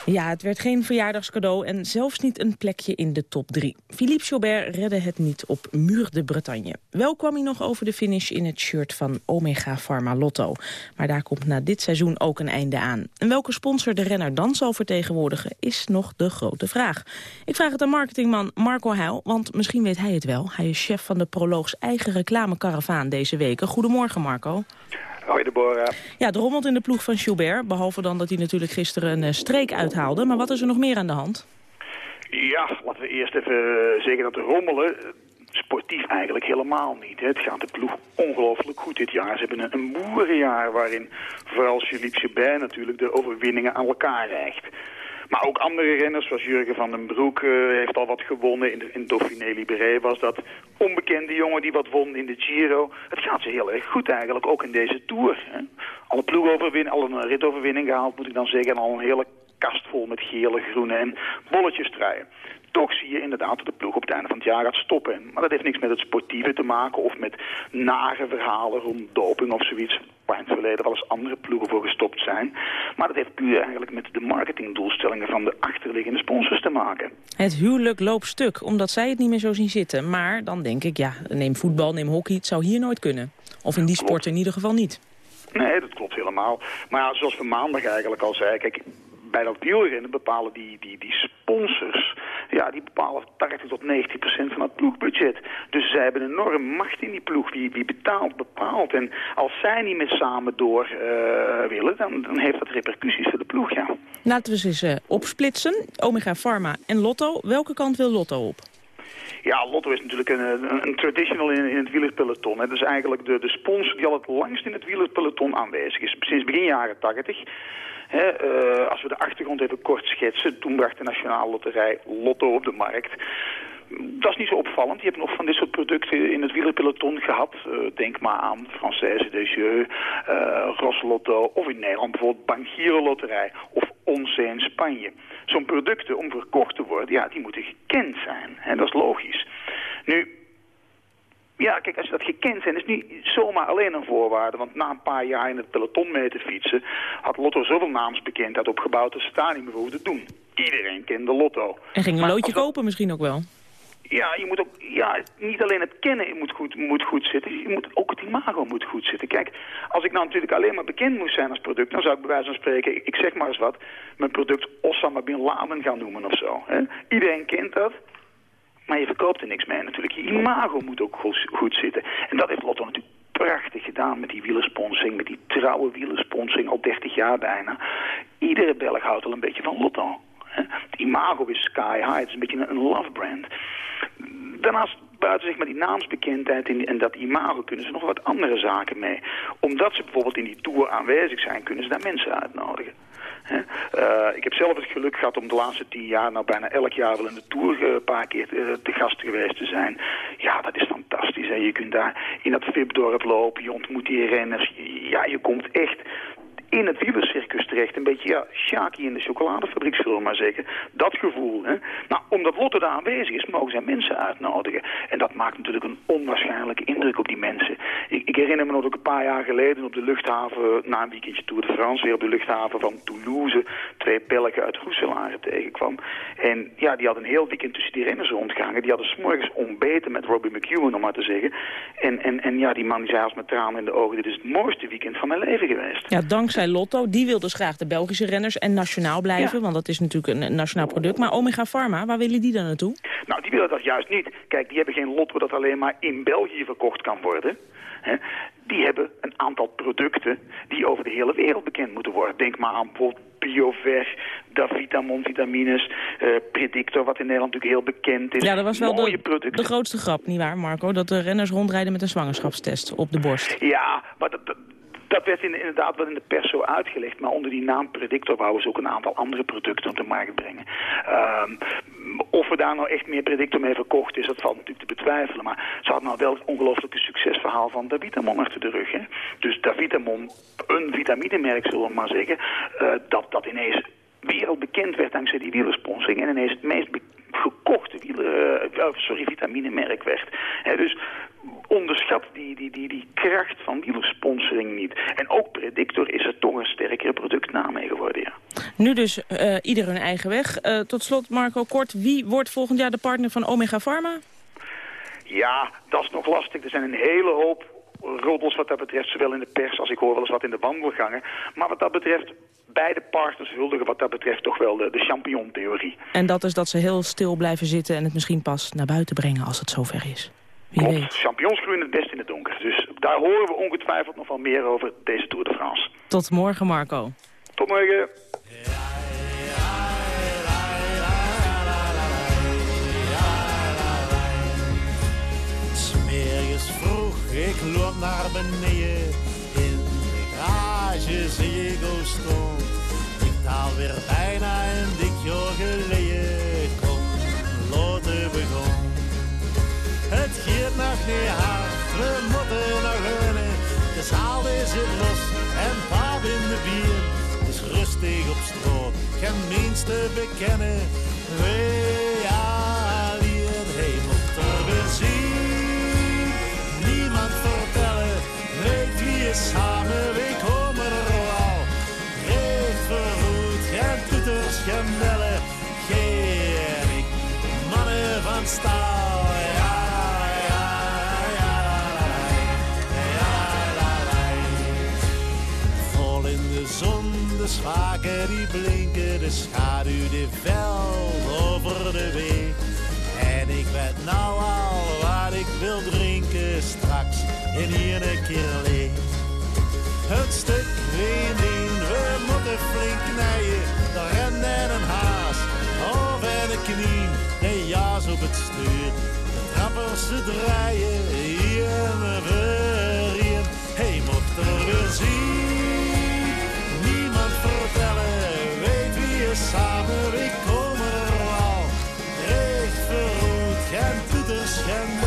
Ja, het werd geen verjaardagscadeau en zelfs niet een plekje in de top 3. Philippe Chaubert redde het niet op Muur de Bretagne. Wel kwam hij nog over de finish in het shirt van Omega Pharma Lotto. Maar daar komt na dit seizoen ook een einde aan. En welke sponsor de renner dan zal vertegenwoordigen is nog de grote vraag. Ik vraag het aan marketingman Marco Heil, want misschien weet hij het wel. Hij is chef van de Proloogs eigen reclamekaravaan deze weken. Goedemorgen Marco. Hoi Deborah. Ja, het rommelt in de ploeg van Gilbert. Behalve dan dat hij natuurlijk gisteren een eh, streek uithaalde. Maar wat is er nog meer aan de hand? Ja, laten we eerst even zeggen dat de rommelen sportief eigenlijk helemaal niet. Hè. Het gaat de ploeg ongelooflijk goed dit jaar. Ze hebben een, een boerenjaar waarin vooral Philippe Gilbert natuurlijk de overwinningen aan elkaar reikt. Maar ook andere renners, zoals Jurgen van den Broek, uh, heeft al wat gewonnen. In, de, in Dauphiné Libéré was dat onbekende jongen die wat won in de Giro. Het gaat ze heel erg goed eigenlijk, ook in deze Tour. Hè. Alle ploegoverwinning, al een ritoverwinning gehaald, moet ik dan zeggen. En al een hele kast vol met gele, groene en bolletjes truien toch zie je inderdaad dat de ploeg op het einde van het jaar gaat stoppen. Maar dat heeft niks met het sportieve te maken of met nare verhalen rond doping of zoiets. Waar in het verleden wel eens andere ploegen voor gestopt zijn. Maar dat heeft puur eigenlijk met de marketingdoelstellingen van de achterliggende sponsors te maken. Het huwelijk loopt stuk, omdat zij het niet meer zo zien zitten. Maar dan denk ik, ja, neem voetbal, neem hockey, het zou hier nooit kunnen. Of in die sport in ieder geval niet. Nee, dat klopt helemaal. Maar ja, zoals we maandag eigenlijk al zei, kijk, bij dat wielrennen bepalen die, die, die sponsors, ja, die bepalen 80 tot 90 procent van het ploegbudget. Dus zij hebben een enorme macht in die ploeg. Wie, wie betaalt, bepaalt. En als zij niet meer samen door uh, willen, dan, dan heeft dat repercussies voor de ploeg, ja. Laten we ze eens uh, opsplitsen. Omega Pharma en Lotto. Welke kant wil Lotto op? Ja, Lotto is natuurlijk een, een, een traditional in, in het wielerpeloton. Het is eigenlijk de, de sponsor die al het langst in het wielerpeloton aanwezig is. Sinds begin jaren 80. uh, als we de achtergrond even kort schetsen, toen bracht de Nationale Loterij Lotto op de markt. Dat is niet zo opvallend. Je hebt nog van dit soort producten in het wielerpeloton gehad. Uh, denk maar aan Française des Jeux, uh, Roslotto of in Nederland bijvoorbeeld Bankieren Loterij of Onze in Spanje. Zo'n producten om verkocht te worden, ja, die moeten gekend zijn. En dat is logisch. Nu, ja, kijk, als je dat gekend zijn, is niet zomaar alleen een voorwaarde. Want na een paar jaar in het peloton mee te fietsen... had Lotto zoveel naamsbekendheid opgebouwd dat ze daar niet meer hoefden doen. Iedereen kende Lotto. En ging een loodje kopen misschien ook wel? Ja, je moet ook, ja, niet alleen het kennen moet goed, moet goed zitten, je moet, ook het imago moet goed zitten. Kijk, als ik nou natuurlijk alleen maar bekend moest zijn als product, dan zou ik bij wijze van spreken, ik zeg maar eens wat, mijn product Osama Bin Laden gaan noemen of zo. Hè? Iedereen kent dat, maar je verkoopt er niks mee natuurlijk. Je imago moet ook goed, goed zitten. En dat heeft Lotto natuurlijk prachtig gedaan met die wielersponsing, met die trouwe wielersponsing al 30 jaar bijna. Iedere Belg houdt al een beetje van Lotto. [laughs] Het imago is sky high, het is een beetje een love brand. Daarnaast buiten zich met die naamsbekendheid en, dat imago kunnen ze nog wat andere zaken mee. Omdat ze bijvoorbeeld in die tour aanwezig zijn, kunnen ze daar mensen uitnodigen. Uh, ik heb zelf het geluk gehad om de laatste tien jaar, nou bijna elk jaar wel in de Tour een paar keer te, te, gast geweest te zijn. Ja, dat is fantastisch. Hè? Je kunt daar in dat VIP-dorp lopen, je ontmoet die renners. Ja, je komt echt in het wielercircus terecht. Een beetje, ja, Shaki in de chocoladefabriek, zullen we maar zeggen. Dat gevoel, hè. Nou, omdat Lotte daar aanwezig is, mogen zij mensen uitnodigen. En dat maakt natuurlijk een onwaarschijnlijke indruk op die mensen. Ik, ik herinner me nog ook een paar jaar geleden op de luchthaven, na een weekendje Tour de France, weer op de luchthaven van Toulouse, twee Belgen uit Roeselare tegenkwam. En ja, die hadden een heel weekend tussen die renners rondgehangen. Die hadden s'morgens ontbeten met Robbie McEwen, om maar te zeggen. En, en, en ja, die man die zei als met tranen in de ogen, dit is het mooiste weekend van mijn leven geweest. Ja, dankzij Lotto. Die wil dus graag de Belgische renners en nationaal blijven. Want dat is natuurlijk een, nationaal product. Maar Omega Pharma, waar willen die dan naartoe? Nou, die willen dat juist niet. Kijk, die hebben geen Lotto dat alleen maar in België verkocht kan worden. die hebben een aantal producten die over de hele wereld bekend moeten worden. Denk maar aan bijvoorbeeld Davitamon vitamines, uh, Predictor, wat in Nederland natuurlijk heel bekend is. Ja, dat was wel de, de, grootste grap, nietwaar Marco? Dat de renners rondrijden met een zwangerschapstest op de borst. Ja, maar dat, dat werd inderdaad wel in de pers zo uitgelegd. Maar onder die naam Predictor wouden ze ook een aantal andere producten op de markt brengen. Um, of we daar nou echt meer Predictor mee verkocht is, dat valt natuurlijk te betwijfelen. Maar ze hadden nou wel het ongelooflijke succesverhaal van Davitamon achter de rug. Hè? Dus Davitamon, een vitaminemerk zullen we maar zeggen, uh, dat, dat ineens wereldbekend werd dankzij die wielersponsoring en ineens het meest gekochte wieler, uh, sorry, vitaminemerk werd. Dus onderschat die, die, die, die kracht van wielersponsoring niet. En ook Predictor is er toch een sterkere productnaam mee geworden, ja. Nu dus uh, ieder hun eigen weg. Uh, tot slot, Marco, kort, wie wordt volgend jaar de partner van Omega Pharma? Ja, dat is nog lastig. Er zijn een hele hoop roddels wat dat betreft, zowel in de pers als ik hoor wel eens wat in de wandelgangen. Maar wat dat betreft, beide partners huldigen wat dat betreft toch wel de, de champignon-theorie. En dat is dat ze heel stil blijven zitten en het misschien pas naar buiten brengen als het zover is. Wie Klopt. Champignons groeien het best in het donker. Dus daar horen we ongetwijfeld nog wel meer over deze Tour de France. Tot morgen, Marco. Tot morgen. Smeerjes vroeg, ik loop naar beneden. In de garage zie ik stond. Ik taal weer bijna niet we moeten nog rennen. De zaal is het los en paap in de bier. Is rustig op stroom, geen minste bekennen. Wee alleen, hij moet er weer zien. Niemand vertellen, weet wie je samen, we komen er al. Recht verhoed, geen toeters, geen bellen, geen ik. Mannen van staal, de schaken die blinken, de schaduw die veld over de weg. En ik weet nou al wat ik wil drinken straks in hier een keer leeg. Het stuk ween in, we moeten flink knijden. De ren en een haas, en een knie. De jas op het stuur, de trappers ze draaien. Hier en weer hier, hij mocht er weer zien. Vertellen, weet wie je samen, we komen er al. Recht verroet, geen toeters, geen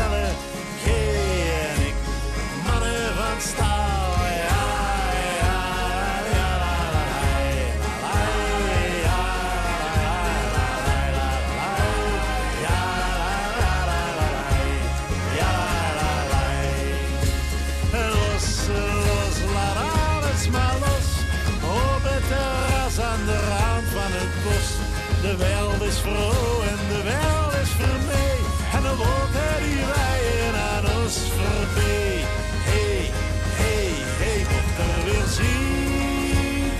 en de wereld is vermee. En de wolken die wijden aan ons voorbij. Hey, hey, hey, moet er weer zien.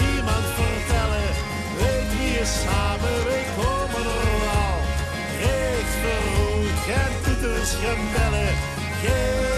Niemand vertellen, weet wie is samen, we komen er al. Recht verroet, geen bellen, geen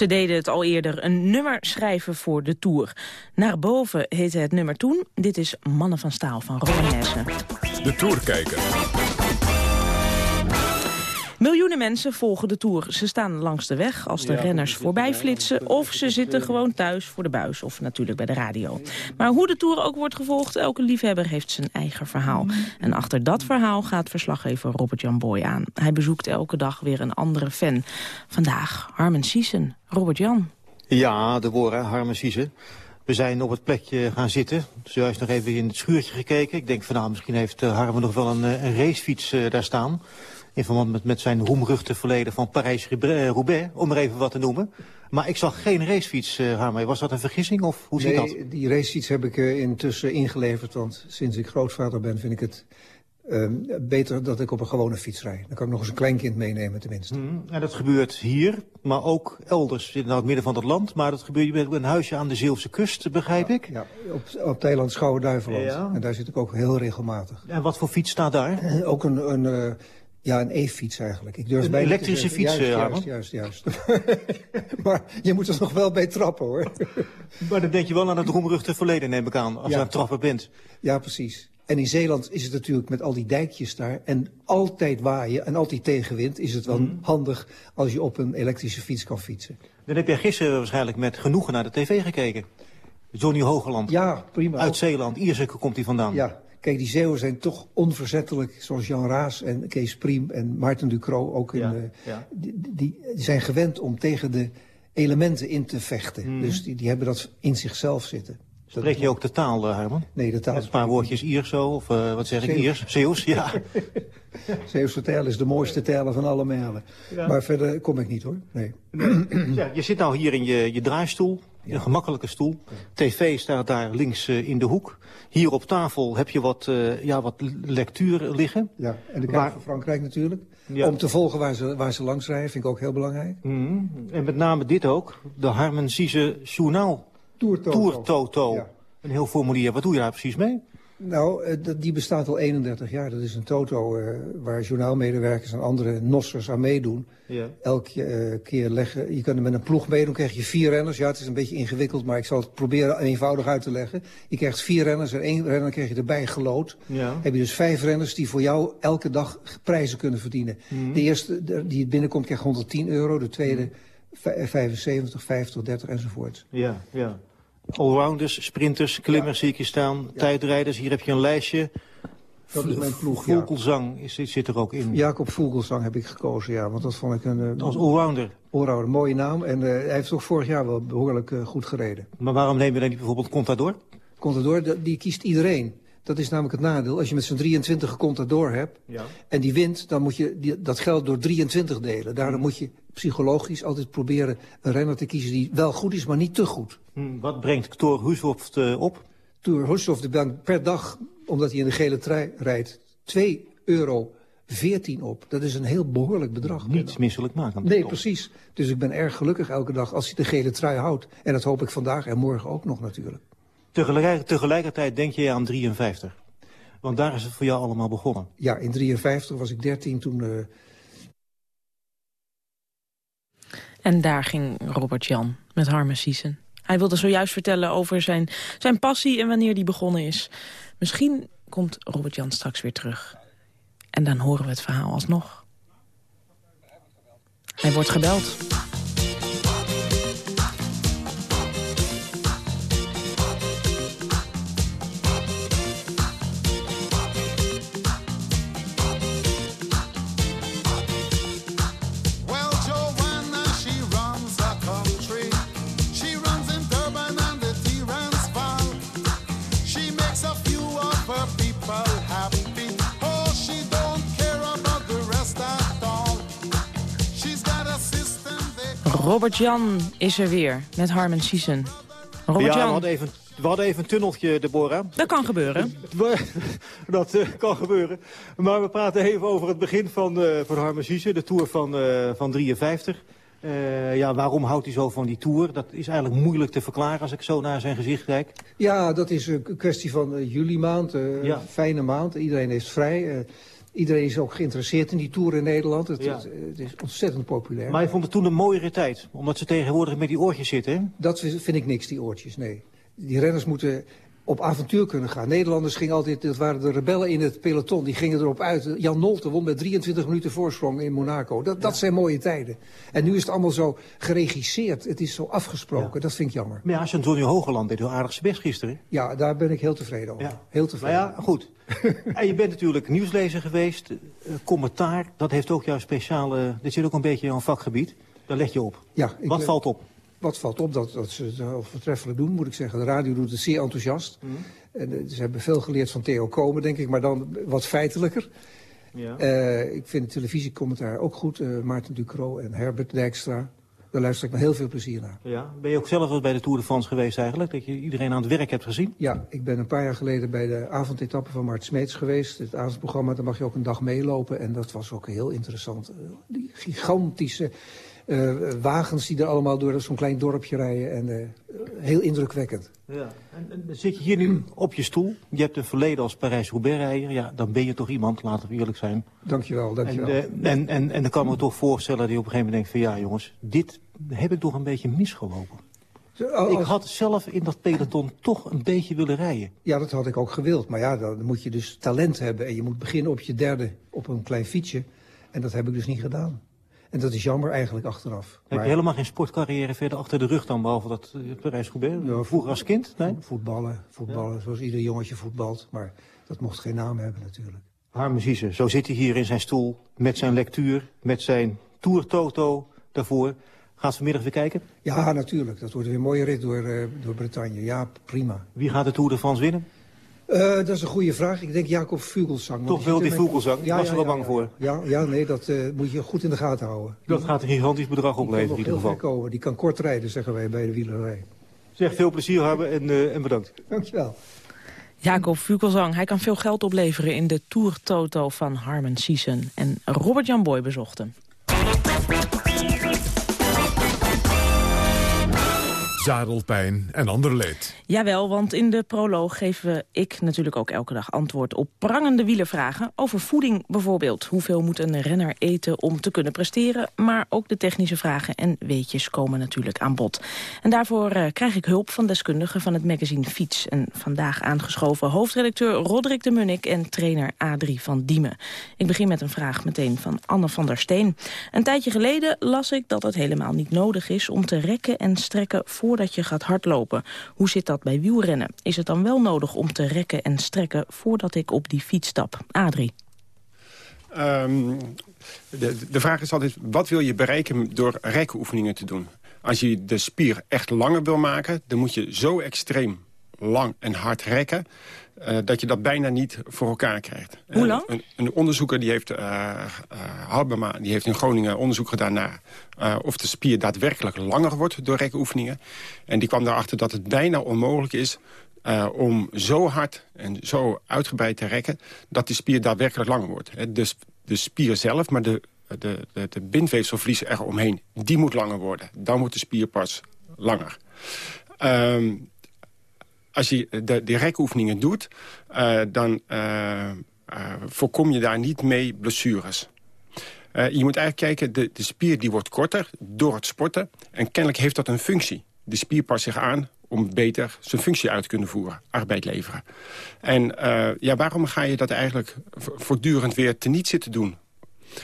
Ze deden het al eerder, een nummer schrijven voor de Tour. Naar boven heette het nummer toen. Dit is Mannen van Staal van Romagnesse. De Tourkijker. Miljoenen mensen volgen de Tour. Ze staan langs de weg als de renners voorbij flitsen... of ze zitten gewoon thuis voor de buis of natuurlijk bij de radio. Maar hoe de Tour ook wordt gevolgd, elke liefhebber heeft zijn eigen verhaal. En achter dat verhaal gaat verslaggever Robert-Jan Boy aan. Hij bezoekt elke dag weer een andere fan. Vandaag Harmen Siesen. Robert-Jan. Ja, de woorden Harmen Siesen. We zijn op het plekje gaan zitten. Zojuist nog even in het schuurtje gekeken. Ik denk van nou, misschien heeft uh, Harmen nog wel een, uh, een racefiets uh, daar staan. In verband met, met zijn roemruchte verleden van Parijs-Roubaix, om er even wat te noemen. Maar ik zag geen racefiets, uh, Harmen. Was dat een vergissing of hoe zit dat? die racefiets heb ik uh, intussen ingeleverd. Want sinds ik grootvader ben vind ik het uh, beter dat ik op een gewone fiets rijd. Dan kan ik nog eens een kleinkind meenemen tenminste. Mm, en dat gebeurt hier, maar ook elders. In het midden van het land. Maar dat gebeurt met een huisje aan de Zeeuwse kust, begrijp ja, ik? Ja, op, op Thailand Schouwen-Duiveland. Ja. En daar zit ik ook heel regelmatig. En wat voor fiets staat daar? [clears throat] ook een... een ja, een e-fiets eigenlijk. Ik durf een elektrische fiets, juist, juist, juist, juist, [laughs] maar je moet er nog wel bij trappen, hoor. maar dan denk je wel aan het roemruchte verleden, neem ik aan, als ja. je aan trappen bent. Ja, precies. En in Zeeland is het natuurlijk met al die dijkjes daar... en altijd waaien en altijd tegenwind... is het wel mm. handig als je op een elektrische fiets kan fietsen. Dan heb jij gisteren waarschijnlijk met genoegen naar de tv gekeken. Johnny Hogeland. Ja, prima. Uit Zeeland. Ierseke komt hij vandaan. Ja. Kijk, die Zeeuwen zijn toch onverzettelijk, zoals Jan Raas en Kees Priem en Maarten Ducro ook. In, ja, ja. Die, die, zijn gewend om tegen de elementen in te vechten. Mm. Dus die, die hebben dat in zichzelf zitten. Spreek je ook de taal, uh, Herman? Nee, de taal. Met een paar woordjes Iers zo, of uh, wat zeg ik, Iers? Zeeuws, ja. [laughs] Zeeuwse taal is de mooiste taal van alle mijlen. Ja. Maar verder kom ik niet hoor, nee. ja, je zit nou hier in je, je draaistoel, Een gemakkelijke stoel. TV staat daar links uh, in de hoek. Hier op tafel heb je wat, uh, ja, wat lectuur liggen. Ja, en de kaart waar... van Frankrijk natuurlijk. Ja. Om te volgen waar ze, waar ze langs rijden, vind ik ook heel belangrijk. Mm -hmm. En met name dit ook, de Harmen Journaal. Tour Toto. Tour Toto. Ja. Een heel formulier. Wat doe je daar precies mee? Nou, eh, die bestaat al 31 jaar. Dat is een toto uh, waar journaalmedewerkers en andere nossers aan meedoen. Ja. Elke uh, keer leggen, je kunt er met een ploeg meedoen, krijg je vier renners. Ja, het is een beetje ingewikkeld, maar ik zal het proberen eenvoudig uit te leggen. Je krijgt vier renners en één renner krijg je erbij gelood. Ja. Heb je dus vijf renners die voor jou elke dag prijzen kunnen verdienen. Mm. De eerste die binnenkomt krijgt 110 euro, de tweede mm. 75, 50, 30 enzovoort. Ja, ja. Allrounders, sprinters, klimmers zie ik je staan, tijdrijders. Hier heb je een lijstje. Dat is mijn ploeg, Vogelzang is, zit er ook in. Jacob Vogelzang heb ik gekozen, ja. Want dat vond ik een... Uh, Als allrounder? Allrounder, mooie naam. En uh, hij heeft toch vorig jaar wel behoorlijk uh, goed gereden. Maar waarom neem je dan niet bijvoorbeeld Contador? Contador, die kiest iedereen. Dat is namelijk het nadeel. Als je met z'n 23 Contador hebt ja. en die wint... dan moet je die, dat geld door 23 delen. Daarom mm. moet je psychologisch altijd proberen een renner te kiezen... die wel goed is, maar niet te goed. Hmm, wat brengt Thor Hushoft uh, op? Thor Hushoft brengt per dag, omdat hij in de gele trui rijdt... 2 euro 14 op. Dat is een heel behoorlijk bedrag. Niets misselijk maken. Nee, precies. Dus ik ben erg gelukkig elke dag als hij de gele trui houdt. En dat hoop ik vandaag en morgen ook nog natuurlijk. Tegelijk, tegelijkertijd denk je aan 53. Want daar is het voor jou allemaal begonnen. Ja, in 53 was ik 13 toen... Uh... En daar ging Robert Jan met Harme Siesen. Hij wilde zojuist vertellen over zijn, zijn passie en wanneer die begonnen is. Misschien komt Robert Jan straks weer terug. En dan horen we het verhaal alsnog. Hij wordt gebeld. Robert Jan is er weer met Harmen Siessen. Robert ja, Jan. We, hadden even, we hadden even een tunneltje, Deborah. Dat kan gebeuren. dat uh, kan gebeuren. Maar we praten even over het begin van, uh, van Harmen Siessen, de Tour van, uh, van 53. ja, waarom houdt hij zo van die Tour? Dat is eigenlijk moeilijk te verklaren als ik zo naar zijn gezicht kijk. Ja, dat is een kwestie van juli maand, ja. fijne maand. Iedereen is vrij. Iedereen is ook geïnteresseerd in die Tour in Nederland. Het, het, is ontzettend populair. Maar je vond het toen een mooiere tijd? Omdat ze tegenwoordig met die oortjes zitten, hè? Dat vind ik niks, die oortjes, nee. Die renners moeten op avontuur kunnen gaan. Nederlanders gingen altijd, dat waren de rebellen in het peloton, die gingen erop uit. Jan Nolte won met 23 minuten voorsprong in Monaco. Dat, dat zijn mooie tijden. En nu is het allemaal zo geregisseerd. Het is zo afgesproken. Dat vind ik jammer. Maar ja, als Antonio Hogeland deed heel aardig zijn best gisteren. Ja, daar ben ik heel tevreden over. Heel tevreden. Maar ja, goed. [laughs] en je bent natuurlijk nieuwslezer geweest. Uh, commentaar, dat heeft ook jouw speciale... Dit zit ook een beetje in jouw vakgebied. Daar leg je op. Ja, Wat valt op? Wat valt op dat, dat ze het voortreffelijk doen, moet ik zeggen. De radio doet het zeer enthousiast. Mm. En, uh, ze hebben veel geleerd van Theo Komen, denk ik, maar dan wat feitelijker. Ja. Uh, ik vind het televisiecommentaar ook goed. Uh, Maarten Ducro en Herbert Dijkstra. Daar luister ik met heel veel plezier naar. Ja. Ben je ook zelf bij de Tour de France geweest eigenlijk? Dat je iedereen aan het werk hebt gezien? Ja, ik ben een paar jaar geleden bij de avondetappe van Mart Smeets geweest. Het avondprogramma, daar mag je ook een dag meelopen. En dat was ook heel interessant. die gigantische uh, wagens die er allemaal door zo'n klein dorpje rijden. En uh, heel indrukwekkend. Ja. En, en, zit je hier nu op je stoel. Je hebt een verleden als Parijs-Roubaix-rijder. Ja, dan ben je toch iemand, laten we eerlijk zijn. Dankjewel, dankjewel. En, uh, en, en, en dan kan me toch voorstellen dat je op een gegeven moment denkt van... ja jongens, dit heb ik toch een beetje misgelopen. Ik had zelf in dat peloton toch een beetje willen rijden. Ja, dat had ik ook gewild. Maar ja, dan moet je dus talent hebben. En je moet beginnen op je derde op een klein fietsje. En dat heb ik dus niet gedaan. En dat is jammer eigenlijk achteraf. Heb je helemaal geen sportcarrière verder achter de rug dan, behalve dat uh, Parijs-Roubaix? Ja, vroeger als kind? Nee? Voetballen, voetballen zoals ieder jongetje voetbalt. Maar dat mocht geen naam hebben natuurlijk. Harme Ziese, zo zit hij hier in zijn stoel met zijn lectuur, met zijn Tour Toto daarvoor. Gaat vanmiddag weer kijken? Ja, natuurlijk. Dat wordt weer een mooie rit door, uh, door Bretagne. Ja, prima. Wie gaat de Tour de France winnen? Uh, dat is een goede vraag. Ik denk Jacob Vugelsang. Toch wel die Vugelsang? Ja, was er wel bang voor. Ja, ja nee, dat uh, moet je goed in de gaten houden. Dat gaat een gigantisch bedrag opleveren in ieder geval. Komen. Die kan kort rijden, zeggen wij bij de wielerij. Zeg, veel plezier hebben en, uh, en bedankt. Dankjewel. Jacob Vukelsang, hij kan veel geld opleveren in de Tour Toto van Harman Season. En Robert-Jan Boy bezocht hem. Zadelpijn en ander leed. Jawel, want in de proloog geven ik natuurlijk ook elke dag antwoord op prangende wielervragen. Over voeding bijvoorbeeld. Hoeveel moet een renner eten om te kunnen presteren? Maar ook de technische vragen en weetjes komen natuurlijk aan bod. En daarvoor uh, krijg ik hulp van deskundigen van het magazine Fiets. En vandaag aangeschoven hoofdredacteur Roderick de Munnik en trainer Adrie van Diemen. Ik begin met een vraag meteen van Anne van der Steen. Een tijdje geleden las ik dat het helemaal niet nodig is om te rekken en strekken voor voordat je gaat hardlopen. Hoe zit dat bij wielrennen? Is het dan wel nodig om te rekken en strekken voordat ik op die fiets stap? Adrie. Um, de, de vraag is altijd, wat wil je bereiken door rekoefeningen te doen? Als je de spier echt langer wil maken, dan moet je zo extreem lang en hard rekken... Uh, dat je dat bijna niet voor elkaar krijgt. Hoe lang? Uh, een, een, onderzoeker die heeft, uh, die heeft in Groningen onderzoek gedaan naar of de spier daadwerkelijk langer wordt door rekoefeningen. En die kwam erachter dat het bijna onmogelijk is om zo hard en zo uitgebreid te rekken dat die spier daadwerkelijk langer wordt. Dus de spier zelf, maar de, de, de, de bindweefselvlies eromheen, die moet langer worden. Dan wordt de spier pas langer. Um, als je de, die rekoefeningen doet, uh, dan uh, uh, voorkom je daar niet mee blessures. je moet eigenlijk kijken, de, de spier die wordt korter door het sporten. En kennelijk heeft dat een functie. De spier past zich aan om beter zijn functie uit te kunnen voeren. Arbeid leveren. En ja, waarom ga je dat eigenlijk voortdurend weer teniet zitten doen?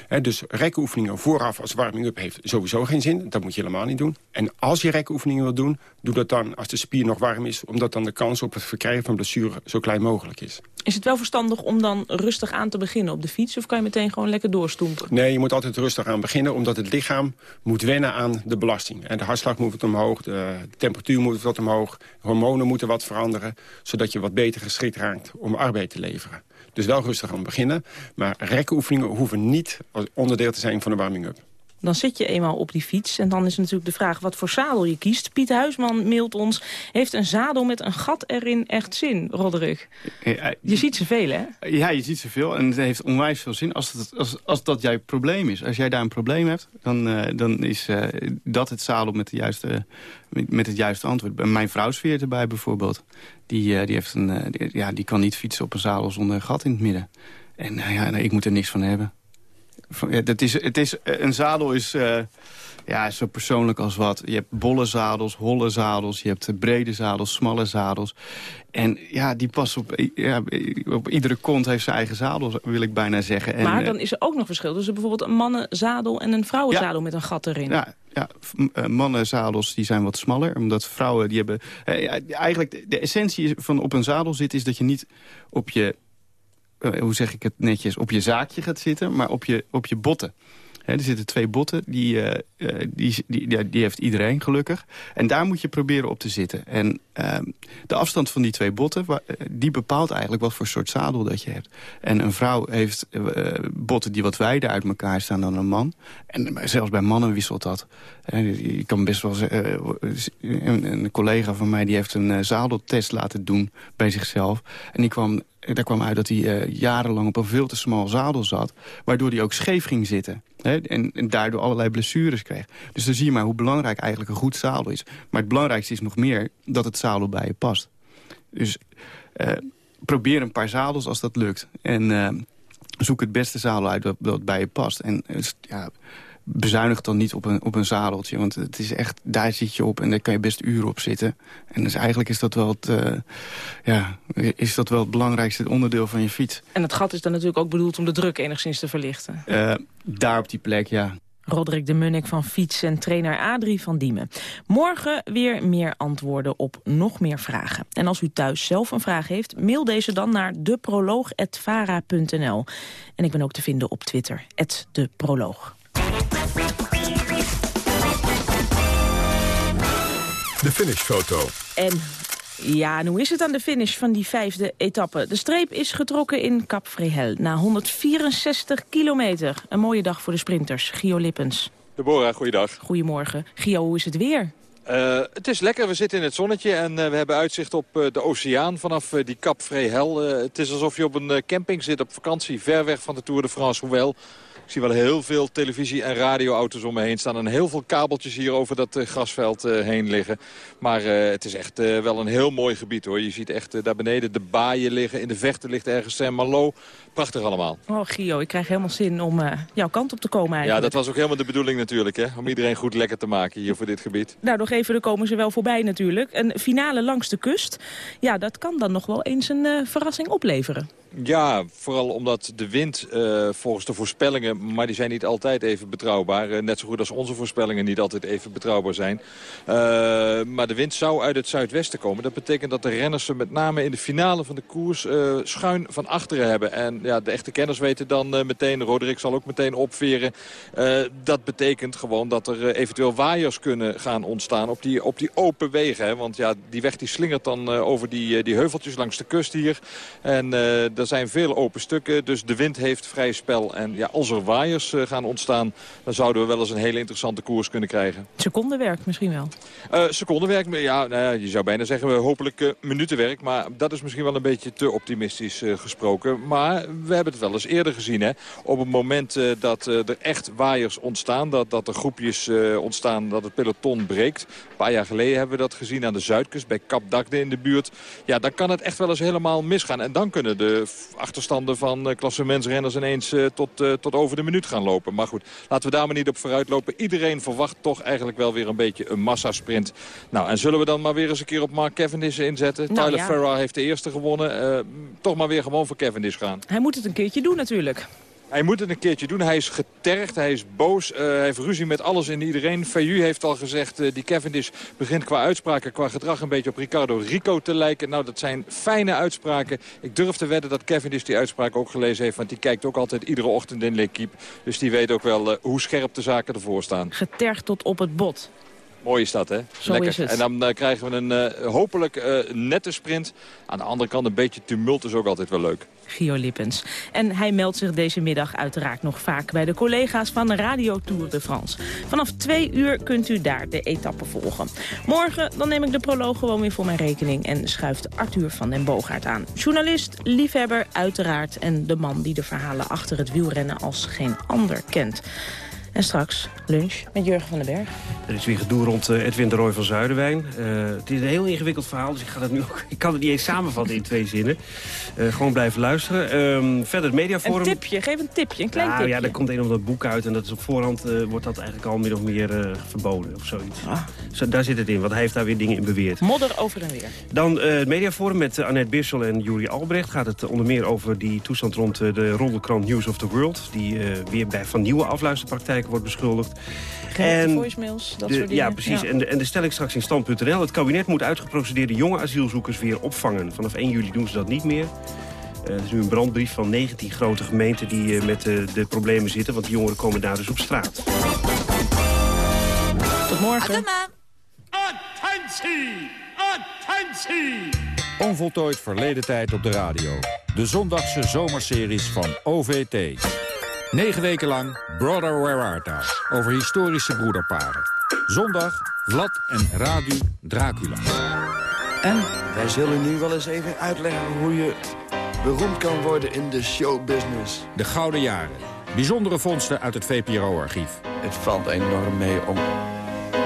He, dus rekoefeningen vooraf als warming-up heeft sowieso geen zin. Dat moet je helemaal niet doen. En als je rekoefeningen wil doen, doe dat dan als de spier nog warm is... omdat dan de kans op het verkrijgen van blessure zo klein mogelijk is. Is het wel verstandig om dan rustig aan te beginnen op de fiets... of kan je meteen gewoon lekker doorstoempen? Nee, je moet altijd rustig aan beginnen... omdat het lichaam moet wennen aan de belasting. En de hartslag moet wat omhoog, de temperatuur moet wat omhoog... hormonen moeten wat veranderen... zodat je wat beter geschikt raakt om arbeid te leveren. Dus wel rustig aan beginnen. Maar rekoefeningen hoeven niet onderdeel te zijn van de warming-up. Dan zit je eenmaal op die fiets en dan is natuurlijk de vraag wat voor zadel je kiest. Piet Huisman mailt ons, heeft een zadel met een gat erin echt zin, Roderick? Je ziet ze veel, hè? Ja, je ziet ze veel en het heeft onwijs veel zin als, het, als, als dat jouw probleem is. Als jij daar een probleem hebt, dan, uh, dan is uh, dat het zadel met, de juiste, met, met het juiste antwoord. Mijn vrouw sfeert erbij bijvoorbeeld. Die, uh, die, heeft een, die, ja, die kan niet fietsen op een zadel zonder een gat in het midden. En ja, ik moet er niks van hebben. Ja, dat is, het is, een zadel is uh, ja, zo persoonlijk als wat. Je hebt bolle zadels, holle zadels, je hebt brede zadels, smalle zadels. En ja, die passen op, ja, op iedere kont heeft zijn eigen zadel, wil ik bijna zeggen. En, maar dan is er ook nog verschil tussen bijvoorbeeld een mannenzadel en een vrouwenzadel met een gat erin. Ja, ja, mannenzadels die zijn wat smaller. Omdat vrouwen die hebben... eigenlijk de essentie van op een zadel zitten is dat je niet op je eh, hoe zeg ik het netjes, op je zaakje gaat zitten, maar op je, op je botten. er zitten twee botten, die, uh, die, die, die, heeft iedereen gelukkig. En daar moet je proberen op te zitten. En de afstand van die twee botten, die bepaalt eigenlijk wat voor soort zadel dat je hebt. En een vrouw heeft botten die wat wijder uit elkaar staan dan een man. En zelfs bij mannen wisselt dat. je kan best wel een, collega van mij die heeft een zadeltest laten doen bij zichzelf. En die kwam daar kwam uit dat hij jarenlang op een veel te smal zadel zat. Waardoor hij ook scheef ging zitten. En, en, daardoor allerlei blessures kreeg. Dus dan zie je maar hoe belangrijk eigenlijk een goed zadel is. Maar het belangrijkste is nog meer dat het zadel bij je past. Dus uh, probeer een paar zadels als dat lukt. En uh, zoek het beste zadel uit dat, bij je past. En ja, bezuinig dan niet op een, op een zadeltje. Want het is echt, daar zit je op en daar kan je best uren op zitten. En dus eigenlijk is dat wel het, uh, ja, is dat wel het belangrijkste onderdeel van je fiets. En het gat is dan natuurlijk ook bedoeld om de druk enigszins te verlichten. Uh, daar op die plek, ja. Roderick de Munnik van Fiets en trainer Adrie van Diemen. Morgen weer meer antwoorden op nog meer vragen. En als u thuis zelf een vraag heeft, mail deze dan naar deproloog.vara.nl. En ik ben ook te vinden op Twitter, @deproloog. De finishfoto. En ja, en hoe is het aan de finish van die vijfde etappe? De streep is getrokken in Cap Vrehel na 164 kilometer. Een mooie dag voor de sprinters. Gio Lippens. Deborah, goeiedag. Goedemorgen. Gio, hoe is het weer? Uh, het is lekker, we zitten in het zonnetje en uh, we hebben uitzicht op uh, de oceaan vanaf die Cap Vrehel. het is alsof je op een camping zit op vakantie, ver weg van de Tour de France. Hoewel, ik zie wel heel veel televisie- en radioauto's om me heen staan. En heel veel kabeltjes hier over dat grasveld heen liggen. Maar het is echt wel een heel mooi gebied hoor. Je ziet echt daar beneden de baaien liggen. In de vechten ligt ergens Saint-Malo. Prachtig allemaal. Oh, Gio, ik krijg helemaal zin om jouw kant op te komen eigenlijk. Ja, dat was ook helemaal de bedoeling natuurlijk, hè? Om iedereen goed lekker te maken hier voor dit gebied. Nou, nog even, er komen ze wel voorbij natuurlijk. Een finale langs de kust. Ja, dat kan dan nog wel eens een uh, verrassing opleveren. Ja, vooral omdat de wind uh, volgens de voorspellingen... maar die zijn niet altijd even betrouwbaar. Uh, net zo goed als onze voorspellingen niet altijd even betrouwbaar zijn. Uh, maar de wind zou uit het zuidwesten komen. Dat betekent dat de renners ze met name in de finale van de koers... schuin van achteren hebben. En ja, de echte kenners weten dan meteen... Roderick zal ook meteen opveren. dat betekent gewoon dat er eventueel waaiers kunnen gaan ontstaan... op die, op die open wegen. Hè? Want ja, die weg die slingert dan over die, die heuveltjes langs de kust hier. En er zijn veel open stukken, dus de wind heeft vrij spel. En ja, als er waaiers uh, gaan ontstaan, dan zouden we wel eens een hele interessante koers kunnen krijgen. Secondenwerk misschien wel? Uh, secondenwerk, ja, nou ja, je zou bijna zeggen hopelijk uh, minutenwerk. Maar dat is misschien wel een beetje te optimistisch gesproken. Maar we hebben het wel eens eerder gezien. Hè? Op het moment dat er echt waaiers ontstaan, dat, dat er groepjes ontstaan, dat het peloton breekt. Een paar jaar geleden hebben we dat gezien aan de Zuidkust, bij Kap Dagde in de buurt. Ja, dan kan het echt wel eens helemaal misgaan. En dan kunnen de achterstanden van uh, klassementsrenners ineens uh, tot, uh, tot over de minuut gaan lopen. Maar goed, laten we daar maar niet op vooruit lopen. Iedereen verwacht toch eigenlijk wel weer een beetje een massasprint. Nou, en zullen we dan maar weer eens een keer op Mark Cavendish inzetten? Nou, Tyler ja. Farrar heeft de eerste gewonnen. toch maar weer gewoon voor Cavendish gaan. Hij moet het een keertje doen natuurlijk. Hij moet het een keertje doen. Hij is getergd, hij is boos, uh, hij heeft ruzie met alles en iedereen. Feyu heeft al gezegd, uh, die Cavendish begint qua uitspraken, qua gedrag een beetje op Ricardo Rico te lijken. Nou, dat zijn fijne uitspraken. Ik durf te wedden dat Cavendish die uitspraak ook gelezen heeft, want die kijkt ook altijd iedere ochtend in L'Equipe. Dus die weet ook wel uh, hoe scherp de zaken ervoor staan. Getergd tot op het bot. Mooi is dat, hè? Zo Lekker. Is het. En dan uh, krijgen we een uh, hopelijk uh, nette sprint. Aan de andere kant een beetje tumult is ook altijd wel leuk. Gio Lippens. En hij meldt zich deze middag uiteraard nog vaak bij de collega's van Radio Tour de France. Vanaf twee uur kunt u daar de etappe volgen. Morgen dan neem ik de proloog gewoon weer voor mijn rekening... en schuift Arthur van den Boogaard aan. Journalist, liefhebber uiteraard... en de man die de verhalen achter het wielrennen als geen ander kent. En straks lunch met Jurgen van den Berg. Er is weer gedoe rond uh, Edwin de Roy van Zuiderwijn. Uh, het is een heel ingewikkeld verhaal, dus ik, ga dat nu ook, [laughs] ik kan het niet eens samenvatten in twee zinnen. Uh, gewoon blijven luisteren. Um, verder het mediaforum. Een tipje, geef een tipje, een klein nou, tipje. Ja, er komt een of dat boek uit en dat is op voorhand wordt dat eigenlijk al min of meer verboden of zoiets. Ah. Zo, daar zit het in, want hij heeft daar weer dingen in beweerd. Modder over en weer. Dan het mediaforum met Annette Bissel en Juri Albrecht. Gaat het onder meer over die toestand rond de roddelkrant News of the World. Die weer bij van nieuwe wordt beschuldigd. En voicemails, dat de, soort dingen. Ja, precies. Ja. En, de, en de stelling straks in stand.nl. Het kabinet moet uitgeprocedeerde jonge asielzoekers weer opvangen. Vanaf 1 juli doen ze dat niet meer. Uh, er is nu een brandbrief van 19 grote gemeenten die uh, met uh, de problemen zitten. Want die jongeren komen daar dus op straat. Tot morgen. Attentie! Attentie! Onvoltooid verleden tijd op de radio. De zondagse zomerseries van OVT. Negen weken lang Brother Where Art Thou, over historische broederparen. Zondag Vlad en Radu Dracula. En wij zullen nu wel eens even uitleggen hoe je beroemd kan worden in de showbusiness. De Gouden Jaren. Bijzondere vondsten uit het VPRO-archief. Het valt enorm mee om,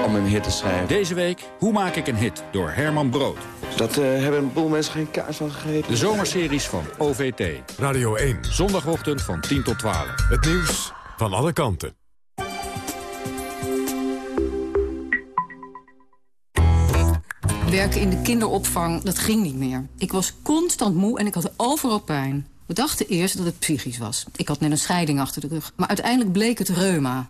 om een hit te schrijven. Deze week Hoe maak ik een hit door Herman Brood. Dat uh, hebben een boel mensen geen kaas van gegeten. De zomerseries van OVT. Radio 1. Zondagochtend van 10 tot 12. Het nieuws van alle kanten. Werken in de kinderopvang, dat ging niet meer. Ik was constant moe en ik had overal pijn. We dachten eerst dat het psychisch was. Ik had net een scheiding achter de rug. Maar uiteindelijk bleek het reuma.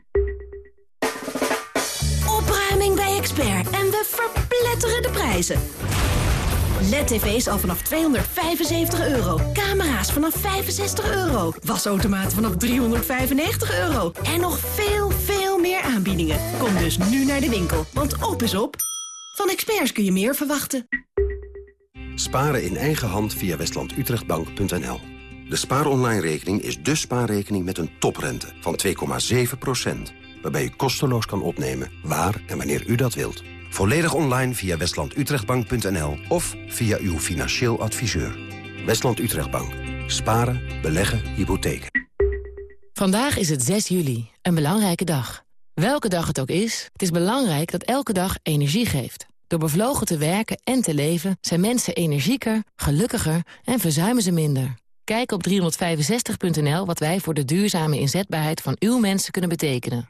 En we verpletteren de prijzen. LED-tv's al vanaf 275 euro. Camera's vanaf 65 euro. Wasautomaten vanaf 395 euro. En nog veel, veel meer aanbiedingen. Kom dus nu naar de winkel, want op is op. Van experts kun je meer verwachten. Sparen in eigen hand via westlandutrechtbank.nl. De spaaronline-rekening is de spaarrekening met een toprente van 2,7 waarbij u kosteloos kan opnemen waar en wanneer u dat wilt. Volledig online via westlandutrechtbank.nl of via uw financieel adviseur. Westland Utrechtbank. Sparen, beleggen, hypotheken. Vandaag is het 6 juli, een belangrijke dag. Welke dag het ook is, het is belangrijk dat elke dag energie geeft. Door bevlogen te werken en te leven zijn mensen energieker, gelukkiger en verzuimen ze minder. Kijk op 365.nl wat wij voor de duurzame inzetbaarheid van uw mensen kunnen betekenen.